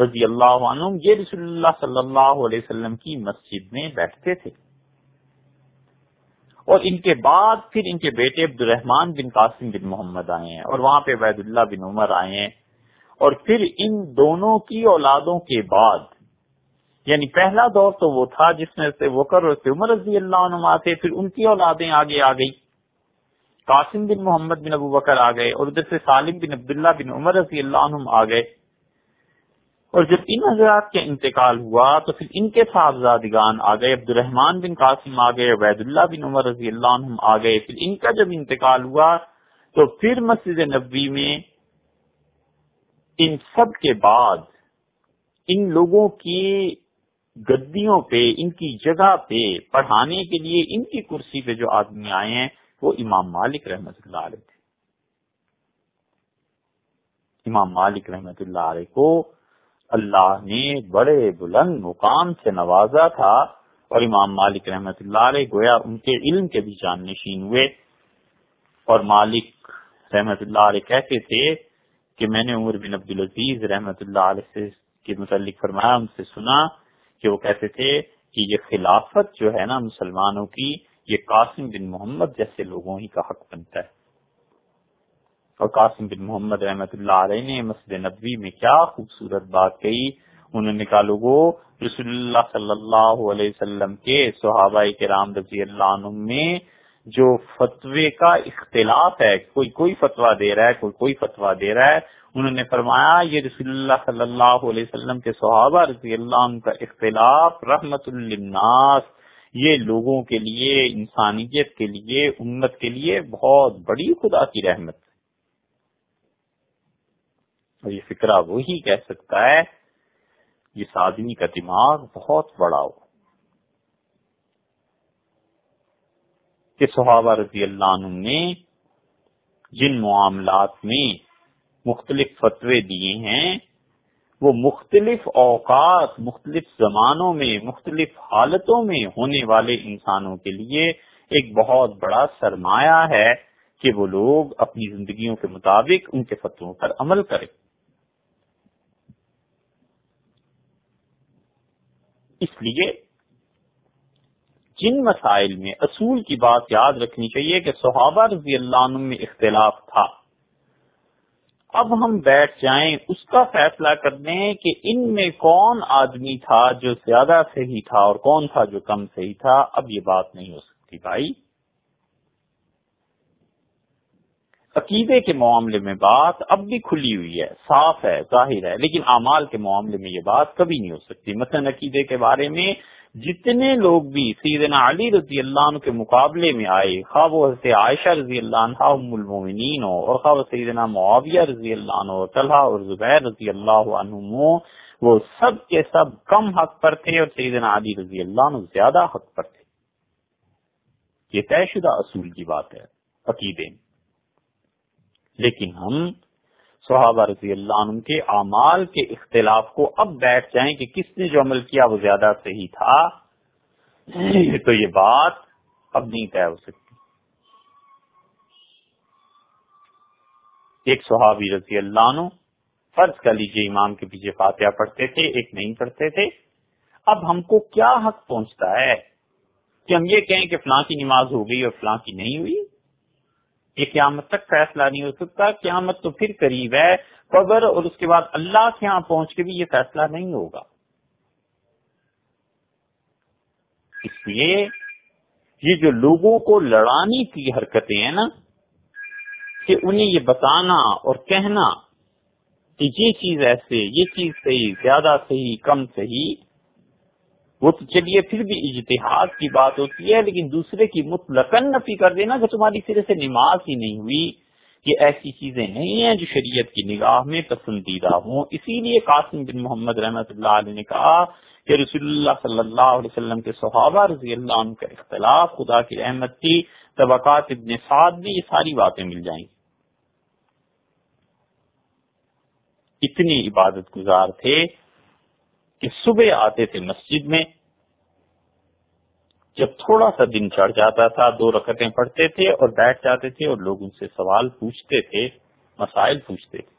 S1: رضی اللہ عنہ یہ رسول اللہ صلی اللہ علیہ وسلم کی مسجد میں بیٹھتے تھے۔ اور ان کے بعد پھر ان کے بیٹے عبد الرحمان بن قاسم بن محمد آئے ہیں، اور وہاں پہ عبید اللہ بن عمر آئے ہیں۔ اور پھر ان دونوں کی اولادوں کے بعد یعنی پہلا دور تو وہ تھا جس میں سے وکر اور عمر رضی اللہ عنہ تھے، پھر ان کی اولادیں آگے آ گئی قاسم بن محمد بن ابو بکر آ گئے، اور ادھر سے سالم بن عبداللہ بن عمر رضی اللہ عنہ آ گئے۔ اور جب ان حضرات کا انتقال ہوا تو پھر ان کے صاحبزادگان آ گئے عبد الرحمان بن قاسم آ گئے، عبید اللہ بن عمر رضی اللہ عنہ آ گئے، پھر ان کا جب انتقال ہوا تو پھر مسجد نبوی میں ان سب کے بعد ان لوگوں کی گدیوں پہ، ان کی جگہ پہ پڑھانے کے لیے ان کی کرسی پہ جو آدمی آئے ہیں، وہ امام مالک رحمت اللہ علیہ تھے۔ امام مالک رحمت اللہ علیہ کو اللہ نے بڑے بلند مقام سے نوازا تھا اور امام مالک رحمت اللہ علیہ گویا ان کے علم کے بھی جان نشین ہوئے۔ اور مالک رحمت اللہ علیہ کہتے تھے کہ میں نے عمر بن عبد العزیز رحمت اللہ علیہ سے کے متعلق فرمایا، ان سے سنا کہ وہ کہتے تھے کہ یہ خلافت جو ہے نا مسلمانوں کی، یہ قاسم بن محمد جیسے لوگوں ہی کا حق بنتا ہے۔ اور قاسم بن محمد رحمت اللہ علیہ نے مسجد نبوی میں کیا خوبصورت بات کہی۔ انہوں نے کہا لوگوں رسول اللہ صلی اللہ علیہ وسلم کے صحابہ کرام رضی اللہ عنہ میں جو فتوے کا اختلاف ہے، کوئی کوئی فتوا دے رہا ہے، کوئی کوئی فتوا دے رہا ہے، انہوں نے فرمایا، یہ رسول اللہ صلی اللہ علیہ وسلم کے صحابہ رضی اللہ عنہ کا اختلاف رحمت للناس۔ یہ لوگوں کے لیے، انسانیت کے لیے، امت کے لیے بہت بڑی خدا کی رحمت اور یہ فکرہ وہی کہہ سکتا ہے جس آدمی کا دماغ بہت بڑا ہو۔ کہ صحابہ رضی اللہ عنہ نے جن معاملات میں مختلف فتوے دیے ہیں، وہ مختلف اوقات، مختلف زمانوں میں، مختلف حالتوں میں ہونے والے انسانوں کے لیے ایک بہت بڑا سرمایہ ہے کہ وہ لوگ اپنی زندگیوں کے مطابق ان کے فتووں پر عمل کریں۔ اس لیے جن مسائل میں اصول کی بات یاد رکھنی چاہیے کہ صحابہ رضی اللہ عنہ میں اختلاف تھا۔ اب ہم بیٹھ جائیں، اس کا فیصلہ کر دیں کہ ان میں کون آدمی تھا جو زیادہ صحیح تھا اور کون تھا جو کم صحیح تھا۔ اب یہ بات نہیں ہو سکتی بھائی۔ عقیدے کے معاملے میں بات اب بھی کھلی ہوئی ہے، صاف ہے، ظاہر ہے، لیکن اعمال کے معاملے میں یہ بات کبھی نہیں ہو سکتی۔ مثلا عقیدے کے بارے میں جتنے لوگ بھی سیدنا علی رضی اللہ عنہ کے مقابلے میں آئے خواب و حضرت عائشہ رضی اللہ عنہ ام المومنین ہو اور خواب سیدنا معاویہ رضی اللہ عنہ طلحہ اور زبیر رضی اللہ عنہ وہ سب کے سب کم حق پر تھے اور سیدنا علی رضی اللہ عنہ زیادہ حق پر تھے۔ یہ طے شدہ اصول کی بات ہے، عقیدے میں۔ لیکن ہم صحابہ رضی اللہ عنہ کے اعمال کے اختلاف کو اب بیٹھ جائیں کہ کس نے جو عمل کیا وہ زیادہ صحیح تھا۔ تو یہ بات اب نہیں طے ہو سکتی۔ ایک صحابی رضی اللہ عنہ، فرض کر لیجیے امام کے پیچھے فاتحہ پڑھتے تھے، ایک نہیں پڑھتے تھے۔ اب ہم کو کیا حق پہنچتا ہے کہ ہم یہ کہیں کہ فلاں کی نماز ہو گئی اور فلاں کی نہیں ہوئی؟ یہ قیامت تک فیصلہ نہیں ہو سکتا، قیامت تو پھر قریب ہے، قبر اور اس کے بعد اللہ کے یہاں پہنچ کے بھی یہ فیصلہ نہیں ہوگا۔ اس لیے یہ جو لوگوں کو لڑانے کی حرکتیں ہیں نا، کہ انہیں یہ بتانا اور کہنا کہ یہ چیز ایسے، یہ چیز صحیح، زیادہ صحیح، کم صحیح وہ تو چلیے، پھر بھی اجتہاد کی بات ہوتی ہے، لیکن دوسرے کی مطلقاً نفی کر دینا کہ تمہاری سرے سے نماز ہی نہیں ہوئی، یہ ایسی چیزیں نہیں ہیں جو شریعت کی نگاہ میں پسندیدہ ہوں۔ اسی لیے قاسم بن محمد رحمت اللہ علیہ نے کہا کہ رسول اللہ صلی اللہ علیہ وسلم کے صحابہ رضی اللہ عنہ کا اختلاف خدا کی رحمت کی طبقات ابن سعد میں یہ ساری باتیں مل جائیں۔ گی اتنی عبادت گزار تھے۔ کہ صبح آتے تھے مسجد میں، جب تھوڑا سا دن چڑھ جاتا تھا، دو رکعتیں پڑھتے تھے اور بیٹھ جاتے تھے اور لوگ ان سے سوال پوچھتے تھے، مسائل پوچھتے تھے۔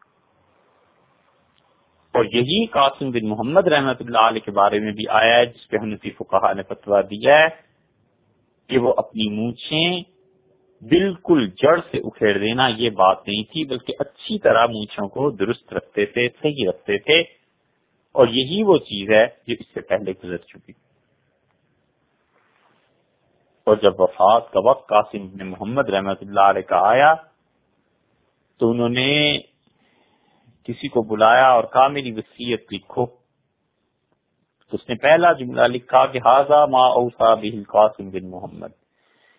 S1: اور یہی قاسم بن محمد رحمت اللہ علیہ کے بارے میں بھی آیا ہے، جس پہ حنفی فقہ نے فتوا دیا ہے کہ وہ اپنی مونچھیں بالکل جڑ سے اکھیڑ دینا یہ بات نہیں تھی، بلکہ اچھی طرح مونچھوں کو درست رکھتے تھے، صحیح رکھتے تھے۔ اور یہی وہ چیز ہے جو اس سے پہلے گزر چکی۔ اور جب وفات کا وقت قاسم نے محمد رحمت اللہ علیہ کا آیا، تو انہوں نے کسی کو بلایا اور کہا میری وسیعت لکھو تو اس نے پہلا جملہ لکھا کہ حاضہ ما اوسا بہل قاسم بن محمد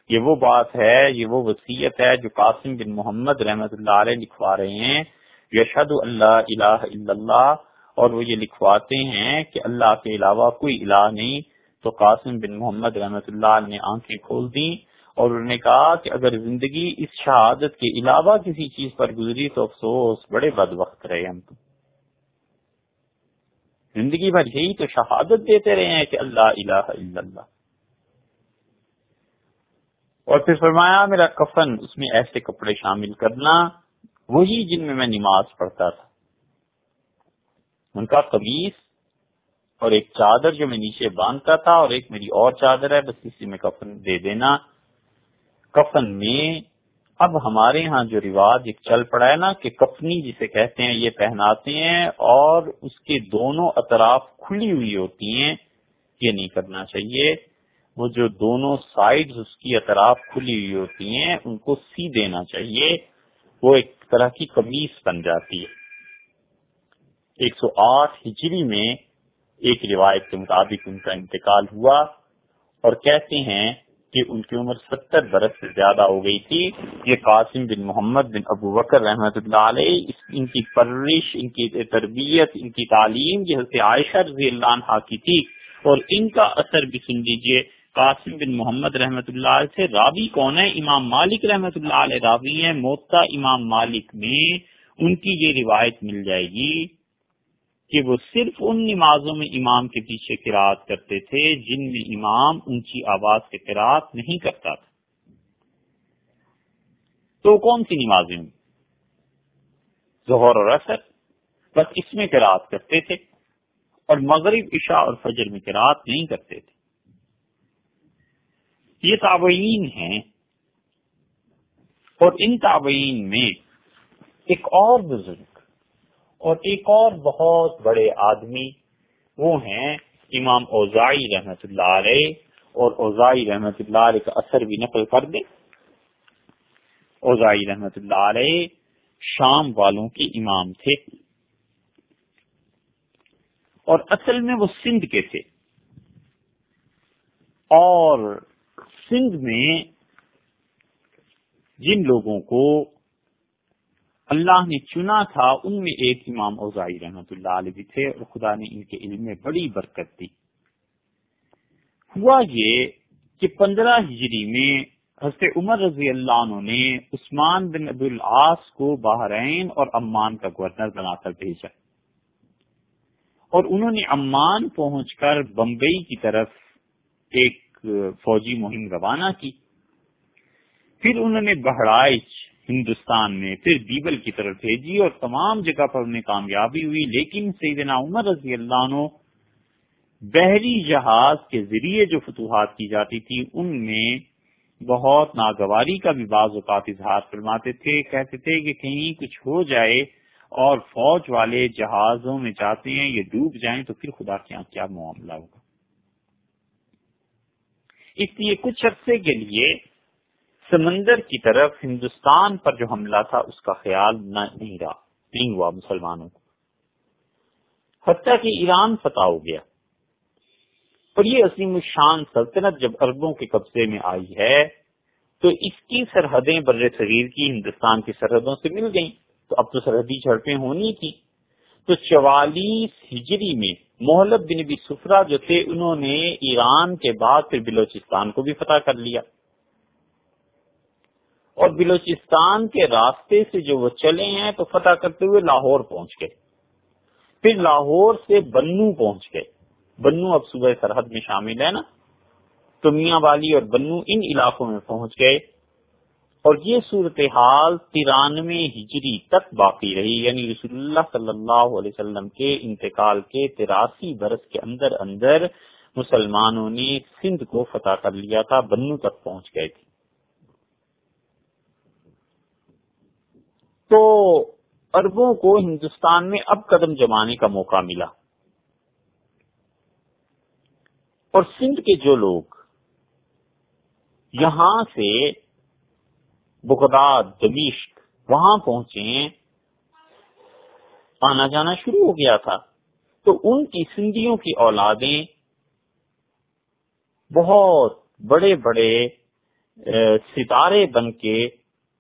S1: یہ وہ بات ہے، یہ وہ وسیعت ہے جو قاسم بن محمد رحمت اللہ علیہ لکھوا رہے ہیں۔ یشد اللہ الہ الا اللہ اور وہ یہ لکھواتے ہیں کہ اللہ کے علاوہ کوئی الہ نہیں۔ تو قاسم بن محمد رحمت اللہ نے آنکھیں کھول دی اور انہوں نے کہا کہ اگر زندگی اس شہادت کے علاوہ کسی چیز پر گزری تو افسوس، بڑے بد وقت رہے ہم تو۔ زندگی بھر یہی تو شہادت دیتے رہے ہیں کہ اللہ الہ الا اللہ۔ اور پھر فرمایا، میرا کفن، اس میں ایسے کپڑے شامل کرنا، وہی جن میں میں نماز پڑھتا تھا۔ ان کا قمیص اور ایک چادر جو میں نیچے باندھتا تھا اور ایک میری اور چادر ہے، بس اسی میں کفن دے دینا۔ کفن میں اب ہمارے ہاں جو رواج ایک چل پڑا ہے نا کہ کفنی جسے کہتے ہیں، یہ پہناتے ہیں اور اس کے دونوں اطراف کھلی ہوئی ہوتی ہیں، یہ نہیں کرنا چاہیے۔ وہ جو دونوں سائڈ اس کی اطراف کھلی ہوئی ہوتی ہیں، ان کو سی دینا چاہیے۔ وہ ایک طرح کی قمیص بن جاتی ہے۔ ایک سو آٹھ ہجری میں ایک روایت کے مطابق ان کا انتقال ہوا اور کہتے ہیں کہ ان کی عمر ستر برس سے زیادہ ہو گئی تھی۔ یہ قاسم بن محمد بن ابو بکر رحمت اللہ علیہ ان کی پرورش، ان کی تربیت، ان کی تعلیم جیسے عائشہ رضی اللہ عنہ کی تھی۔ اور ان کا اثر بھی سن لیجیے قاسم بن محمد رحمت اللہ علیہ سے راوی کون ہے؟ امام مالک رحمت اللہ علیہ راوی ہے موتا امام مالک میں ان کی یہ روایت مل جائے گی۔ کہ وہ صرف ان نمازوں میں امام کے پیچھے قرآت کرتے تھے جن میں امام اونچی آواز سے قرآت نہیں کرتا تھا۔ تو کون سی نمازیں ظہر اور اثر بس اس میں قرآت کرتے تھے اور مغرب، عشاء اور فجر میں قرآت نہیں کرتے تھے۔ یہ تابعین ہیں۔ اور ان تابعین میں ایک اور بزرگ اور ایک اور بہت بڑے آدمی وہ ہیں امام اوزائی رحمت اللہ علیہ، اور اوزائی رحمت اللہ علیہ کا اثر بھی نقل کر دے اوزائی رحمت اللہ علیہ شام والوں کے امام تھے۔ اور اصل میں وہ سندھ کے تھے۔ اور سندھ میں جن لوگوں کو اللہ نے چنا تھا ان میں ایک امام اوزائی رحمت اللہ علیہ بھی تھے اور خدا نے ان کے علم میں بڑی برکت دی۔ ہوا یہ کہ پندرہ ہجری میں حضرت عمر رضی اللہ عنہ نے عثمان بن عبد العاص کو بحرین اور امان کا گورنر بنا کر بھیجا۔ اور انہوں نے امان پہنچ کر بمبئی کی طرف ایک فوجی مہم روانہ کی۔ پھر انہوں نے بہرائچ ہندوستان میں پھر بیبل کی طرف بھیجی اور تمام جگہ پر انہیں کامیابی ہوئی۔ لیکن سیدنا عمر رضی اللہ عنہ بحری جہاز کے ذریعے جو فتوحات کی جاتی تھی، ان میں بہت ناگواری کا بھی بعض اوقات اظہار فرماتے تھے۔ کہتے تھے کہ کہیں کچھ ہو جائے اور فوج والے جہازوں میں جاتے ہیں، یہ ڈوب جائیں تو پھر خدا کے یہاں کیا معاملہ ہوگا۔ اس لیے کچھ عرصے کے لیے سمندر کی طرف ہندوستان پر جو حملہ تھا، اس کا خیال نہ نہیں رہا۔ نہیں ہوا مسلمانوں کو۔ حتیٰ کہ ایران فتح ہو گیا۔ اور یہ عظیم الشان سلطنت جب اربوں کے قبضے میں آئی ہے، تو اس کی سرحدیں بر صغیر کی ہندوستان کی سرحدوں سے مل گئیں۔ تو اب تو سرحدی جھڑپیں ہونی تھی۔ تو چوالیس ہجری میں محلب بن بی سفرا جو تھے، انہوں نے ایران کے بعد پھر بلوچستان کو بھی فتح کر لیا۔ اور بلوچستان کے راستے سے جو وہ چلے ہیں تو فتح کرتے ہوئے لاہور پہنچ گئے۔ پھر لاہور سے بنو پہنچ گئے۔ بنو اب صبح سرحد میں شامل ہے نا۔ تو میاں والی اور بنو ان علاقوں میں پہنچ گئے۔ اور یہ صورتحال ترانوے ہجری تک باقی رہی۔ یعنی رسول اللہ صلی اللہ علیہ وسلم کے انتقال کے تراسی برس کے اندر اندر مسلمانوں نے سندھ کو فتح کر لیا تھا، بنو تک پہنچ گئے تھے۔ تو اربوں کو ہندوستان میں اب قدم جمانے کا موقع ملا۔ اور سندھ کے جو لوگ یہاں سے بغداد، دمشق وہاں پہنچے، آنا جانا شروع ہو گیا تھا۔ تو ان کی سندھیوں کی اولادیں بہت بڑے بڑے ستارے بن کے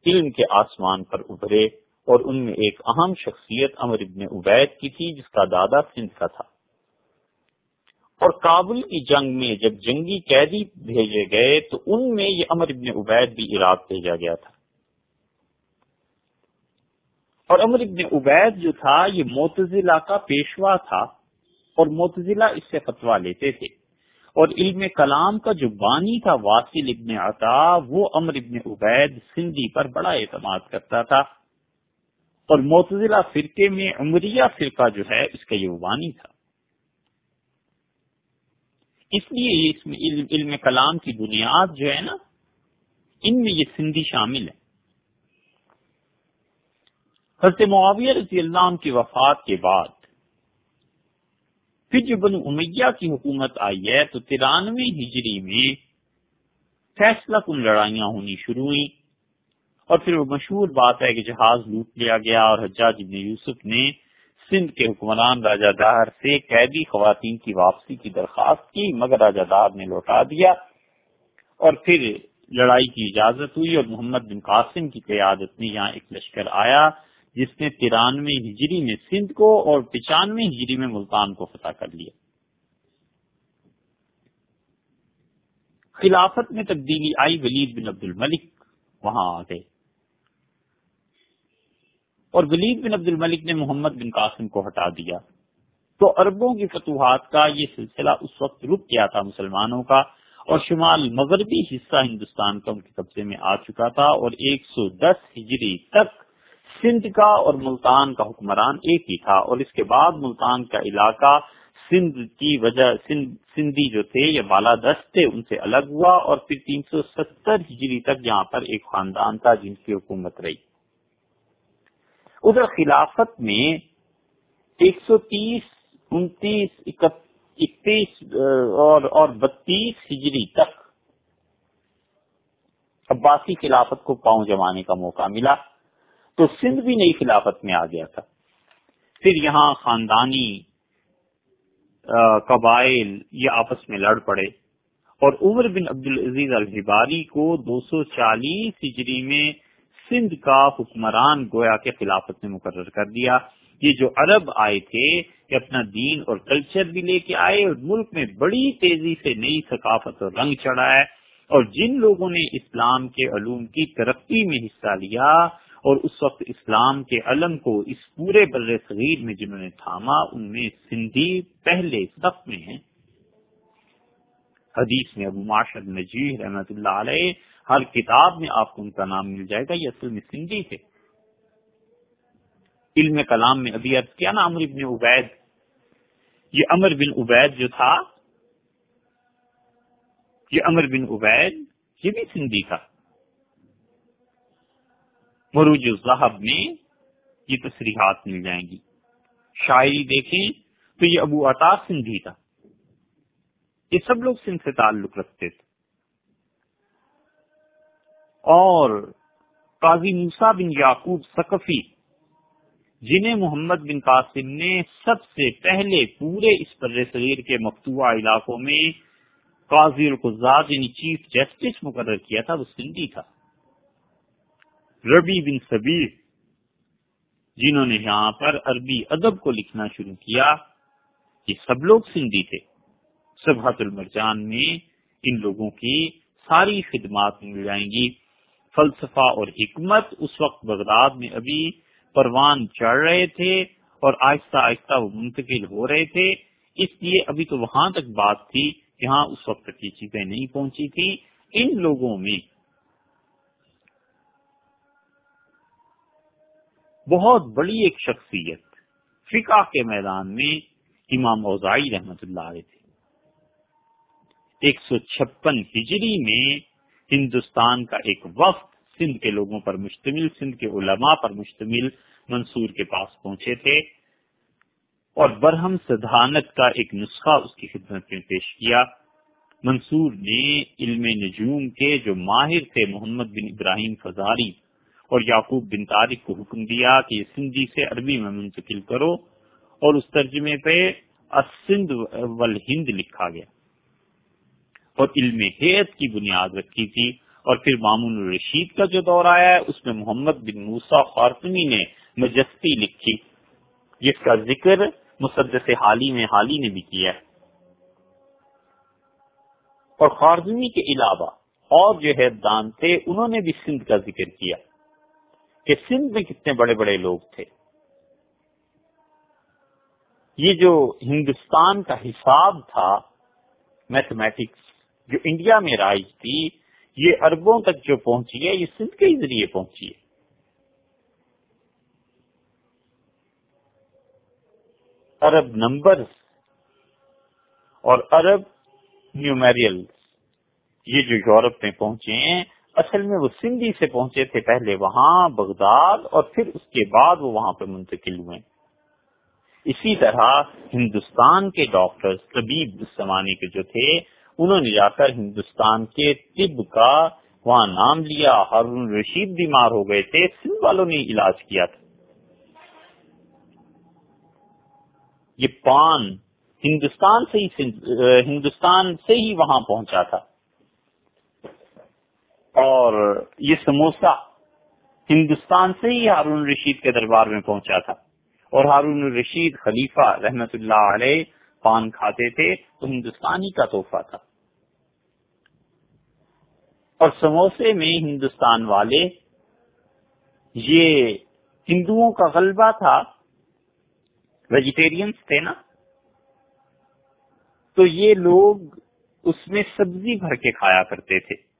S1: علم کے آسمان پر ابھرے اور ان میں ایک اہم شخصیت امر ابن عبید کی تھی جس کا دادا سندھ کا تھا۔ اور کابل کی جنگ میں جب جنگی قیدی بھیجے گئے تو ان میں یہ امر ابن عبید بھی عراق بھیجا گیا تھا۔ اور امر ابن عبید جو تھا، یہ موتزلہ کا پیشوا تھا اور موتزلہ اس سے فتوا لیتے تھے۔ اور علم کلام کا جو بانی تھا، واصل ابن عطا، وہ امر ابن عبید سندھی پر بڑا اعتماد کرتا تھا۔ اور معتزلہ فرقے میں عمریہ فرقہ جو ہے اس کا یہ بانی تھا۔ اس لیے اس میں علم, علم کلام کی بنیاد جو ہے نا ان میں یہ سندھی شامل ہے۔ حضرت معاویہ رضی اللہ عنہ کی وفات کے بعد پھر جو بنو امیہ کی حکومت آئی ہے تو ترانوے ہجری میں فیصلہ کن لڑائیاں ہونی شروع ہوئی اور پھر وہ مشہور بات ہے کہ جہاز لوٹ لیا گیا اور حجاج ابن یوسف نے سندھ کے حکمران راجہ دار سے قیدی خواتین کی واپسی کی درخواست کی، مگر راجہ دار نے لوٹا دیا اور پھر لڑائی کی اجازت ہوئی اور محمد بن قاسم کی قیادت میں یہاں ایک لشکر آیا جس نے ترانوے ہجری میں سندھ کو اور پچانوے ہجری میں ملتان کو فتح کر لیا۔ خلافت میں تبدیلی آئی ولید بن عبد الملک وہاں آ گئے اور ولید بن عبد الملک نے محمد بن قاسم کو ہٹا دیا۔ تو عربوں کی فتوحات کا یہ سلسلہ اس وقت رک گیا تھا مسلمانوں کا اور شمال مغربی حصہ ہندوستان کا ان کے قبضے میں آ چکا تھا اور ایک سو دس ہجری تک سندھ کا اور ملتان کا حکمران ایک ہی تھا اور اس کے بعد ملتان کا علاقہ سندھ کی وجہ سندھی جو تھے یہ بالا دست تھے، ان سے الگ ہوا اور پھر تین سو ستر ہجری تک یہاں پر ایک خاندان تھا جن کی حکومت رہی۔ ادھر خلافت میں ایک سو تیس، انتیس اکتیس اور بتیس ہجری تک عباسی خلافت کو پاؤں جمانے کا موقع ملا۔ تو سندھ بھی نئی خلافت میں آ گیا تھا۔ پھر یہاں خاندانی قبائل یہ آپس میں لڑ پڑے۔ اور عمر بن عبد العزیز الحباری کو دو سو چالیس ہجری میں سندھ کا حکمران گویا کے خلافت نے مقرر کر دیا۔ یہ جو عرب آئے تھے کہ اپنا دین اور کلچر بھی لے کے آئے اور ملک میں بڑی تیزی سے نئی ثقافت اور رنگ چڑھا ہے اور جن لوگوں نے اسلام کے علوم کی ترقی میں حصہ لیا اور اس وقت اسلام کے علم کو اس پورے بر صغیر میں جنہوں نے تھاما، ان میں سندھی پہلے سب میں ہیں۔ حدیث میں ابو معاشر نجیح رحمت اللہ علیہ، ہر کتاب میں آپ کو ان کا نام مل جائے گا، یہ اصل میں سندھی تھے علم کلام میں ابھی عرض کیا نا امر بن عبید۔ یہ امر بن عبید جو تھا، یہ امر بن عبید، یہ بھی سندھی تھا۔ مروج الزہب میں یہ تصریحات مل جائیں گی۔ شاعری دیکھیں تو یہ ابو عطا سندھی تھا۔ یہ سب لوگ سندھ سے تعلق رکھتے تھے۔ اور قاضی موسا بن یعقوب سقفی جنہیں محمد بن قاسم نے سب سے پہلے پورے اس پر صغیر کے مفتوع علاقوں میں قاضی القزاد یعنی چیف جسٹس مقرر کیا تھا، وہ سندھی تھا۔ ربی بن سبیر جنہوں نے یہاں پر عربی ادب کو لکھنا شروع کیا، یہ سب لوگ سندھی تھے۔ سبحت المرجان میں ان لوگوں کی ساری خدمات مل جائیں گی۔ فلسفہ اور حکمت اس وقت بغداد میں ابھی پروان چڑھ رہے تھے اور آہستہ آہستہ وہ منتقل ہو رہے تھے۔ اس لیے ابھی تو وہاں تک بات تھی جہاں اس وقت تک یہ چیزیں نہیں پہنچی تھی ان لوگوں میں بہت بڑی ایک شخصیت فقہ کے میدان میں امام اوزائی رحمت اللہ علیہ ایک سو چھپن ہجری میں ہندوستان کا ایک وقت سندھ کے لوگوں پر مشتمل، سندھ کے علماء پر مشتمل منصور کے پاس پہنچے تھے اور برہم سدھانت کا ایک نسخہ اس کی خدمت میں پیش کیا۔ منصور نے علم نجوم کے جو ماہر تھے، محمد بن ابراہیم فضاری اور یعقوب بن طارق کو حکم دیا کہ یہ سندھی سے عربی میں منتقل کرو اور اس ترجمے پہ سندھ والہند لکھا گیا۔ اور علم حیت کی بنیاد رکھی تھی۔ اور پھر مامون الرشید کا جو دور آیا ہے، اس میں محمد بن موسا خارتمی نے مجستی لکھی۔ جس کا ذکر مسدس حالی میں حالی نے بھی کیا ہے۔ اور خارزمی کے علاوہ اور جو ہے دان تھے، انہوں نے بھی سندھ کا ذکر کیا کہ سندھ میں کتنے بڑے بڑے لوگ تھے۔ یہ جو ہندوستان کا حساب تھا میتھمیٹکس جو انڈیا میں رائج تھی، یہ اربوں تک جو پہنچی ہے، یہ سندھ کے ہی ذریعے پہنچی ہے۔ عرب نمبر اور عرب نیومیریل یہ جو یورپ میں پہنچے ہیں، اصل میں وہ سندھی سے پہنچے تھے۔ پہلے وہاں بغداد اور پھر اس کے بعد وہ وہاں پہ منتقل ہوئے۔ اسی طرح ہندوستان کے ڈاکٹر طبیب اس زمانے کے جو تھے انہوں نے جا کر ہندوستان کے طب کا وہاں نام لیا۔ ہارون رشید بیمار ہو گئے تھے، سندھ والوں نے علاج کیا تھا۔ یہ پان ہندوستان سے ہی ہندوستان سے ہی وہاں پہنچا تھا۔ اور یہ سموسا ہندوستان سے ہی ہارون رشید کے دربار میں پہنچا تھا۔ اور ہارون الرشید خلیفہ رحمت اللہ علیہ پان کھاتے تھے، تو ہندوستانی کا تحفہ تھا۔ اور سموسے میں ہندوستان والے، یہ ہندوؤں کا غلبہ تھا ویجیٹیرینس تھے نا۔ تو یہ لوگ اس میں سبزی بھر کے کھایا کرتے تھے۔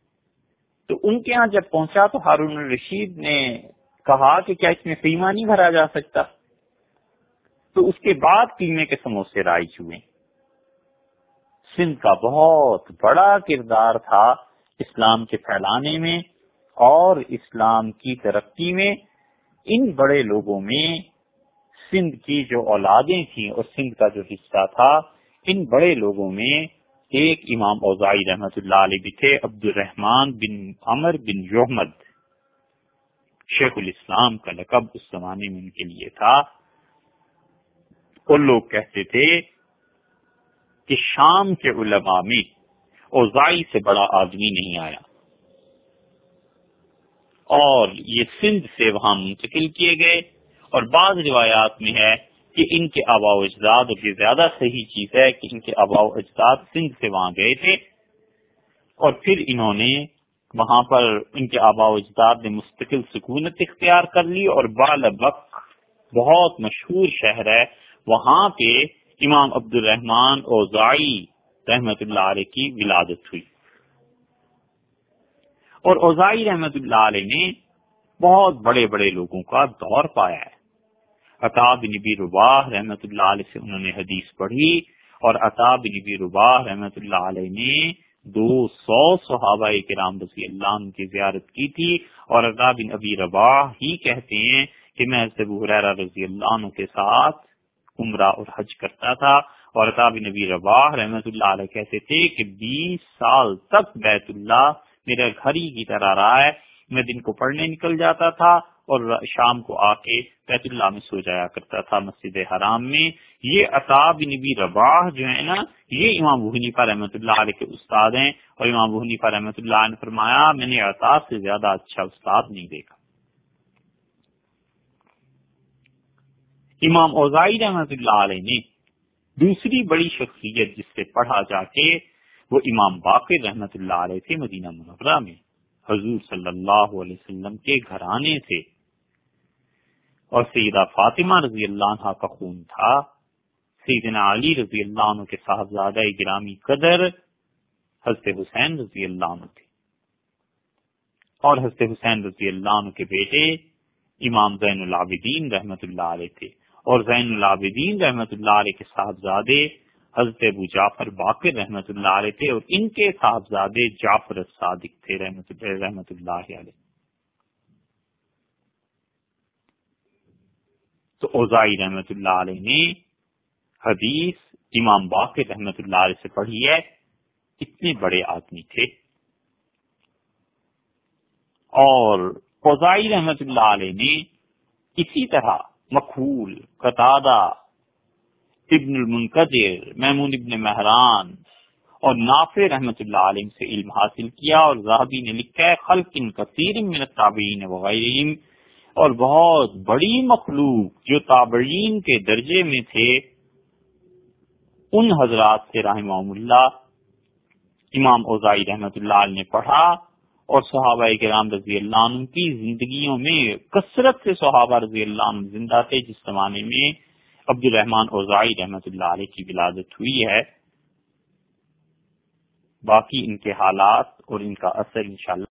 S1: تو ان کے ہاں جب پہنچا تو ہارون الرشید نے کہا کہ کیا اس میں قیمہ نہیں بھرا جا سکتا؟ تو اس کے بعد قیمے کے سموسے رائج ہوئے سندھ کا بہت بڑا کردار تھا اسلام کے پھیلانے میں اور اسلام کی ترقی میں۔ ان بڑے لوگوں میں سندھ کی جو اولادیں تھیں اور سندھ کا جو حصہ تھا، ان بڑے لوگوں میں ایک امام اوزائی رحمت اللہ علیہ بھی تھے عبد الرحمان بن عمر بن یحمد۔ شیخ الاسلام کا لقب اس زمانے میں ان کے لیے تھا۔ اور لوگ کہتے تھے کہ شام کے علماء میں اوزائی سے بڑا آدمی نہیں آیا۔ اور یہ سندھ سے وہاں منتقل کیے گئے۔ اور بعض روایات میں ہے کہ ان کے آبا و اجداد، اور یہ زیادہ صحیح چیز ہے کہ ان کے آبا و اجداد سندھ سے وہاں گئے تھے۔ اور پھر انہوں نے وہاں پر ان کے آبا و اجداد نے مستقل سکونت اختیار کر لی۔ اور بالبک بہت مشہور شہر ہے وہاں پہ امام عبد الرحمان اوزائی رحمت اللہ علیہ کی ولادت ہوئی۔ اور اوزائی رحمت اللہ علیہ نے بہت بڑے بڑے لوگوں کا دور پایا ہے۔ عطا بن نبی رباح رحمت اللہ علیہ سے انہوں نے حدیث پڑھی اور عطا بن نبی رباح رحمت اللہ علیہ نے دو سو صحابہ کرام رضی اللہ عنہ کی زیارت کی تھی اور عطا بن ابی رباح ہی کہتے ہیں کہ میں حضرت ابو حریرہ رضی اللہ عنہ کے ساتھ عمرہ اور حج کرتا تھا۔ اور عطا بن نبی رباح رحمت اللہ علیہ کہتے تھے کہ بیس سال تک بیت اللہ میرے گھر ہی کی طرح رہا ہے۔ میں دن کو پڑھنے نکل جاتا تھا اور شام کو آ کے بیت اللہ میں سو جایا کرتا تھا مسجد حرام میں۔ یہ عطاب نبی رباح جو ہے نا، یہ امام حنیفہ رحمۃ اللہ علیہ کے استاد ہیں۔ اور امام حنیفہ رحمۃ اللہ نے فرمایا، میں نے عطاب سے زیادہ اچھا استاد نہیں دیکھا۔ امام اوزائی رحمت اللہ علیہ نے دوسری بڑی شخصیت جس سے پڑھا جا کے وہ امام باقر رحمت اللہ علیہ تھے مدینہ منورہ میں، حضور صلی اللہ علیہ وسلم کے گھرانے سے اور سیدہ فاطمہ رضی اللہ عنہ کا خون تھا۔ سیدنا علی رضی اللہ عنہ کے صاحبزادہ گرامی قدر حضرت حسین رضی اللہ عنہ تھے۔ اور حضرت حسین رضی اللہ عنہ کے بیٹے امام زین العابدین رحمت اللہ علیہ تھے۔ اور زین العابدین رحمت اللہ علیہ کے صاحبزادے، حضرت ابو جعفر باقر رحمت اللہ علیہ تھے اور ان کے صاحبزادے جعفر صادق تھے رحمت رحمت اللہ علیہ۔ تو اوزائی رحمت اللہ علیہ نے حدیث امام باقر رحمت اللہ علیہ سے پڑھی ہے۔ اتنے بڑے آدمی تھے۔ اور اوزائی رحمت اللہ علیہ نے اسی طرح مقبول قطادہ، ابن المنقدر محمود ابن مہران اور نافع رحمت اللہ علیہ سے علم حاصل کیا اور زہبی نے لکھا ہے، خلق ان کثیر من التابعین وغیرہم اور بہت بڑی مخلوق جو تابعین کے درجے میں تھے، ان حضرات سے رحمہ اللہ، امام اوزائی رحمت اللہ علیہ نے پڑھا۔ اور صحابہ کرام رضی اللہ عنہ کی زندگیوں میں کثرت سے صحابہ رضی اللہ عنہ زندہ تھے، جس زمانے میں عبد الرحمان اوزائی رحمت اللہ علیہ کی ولادت ہوئی ہے۔ باقی ان کے حالات اور ان کا اثر انشاءاللہ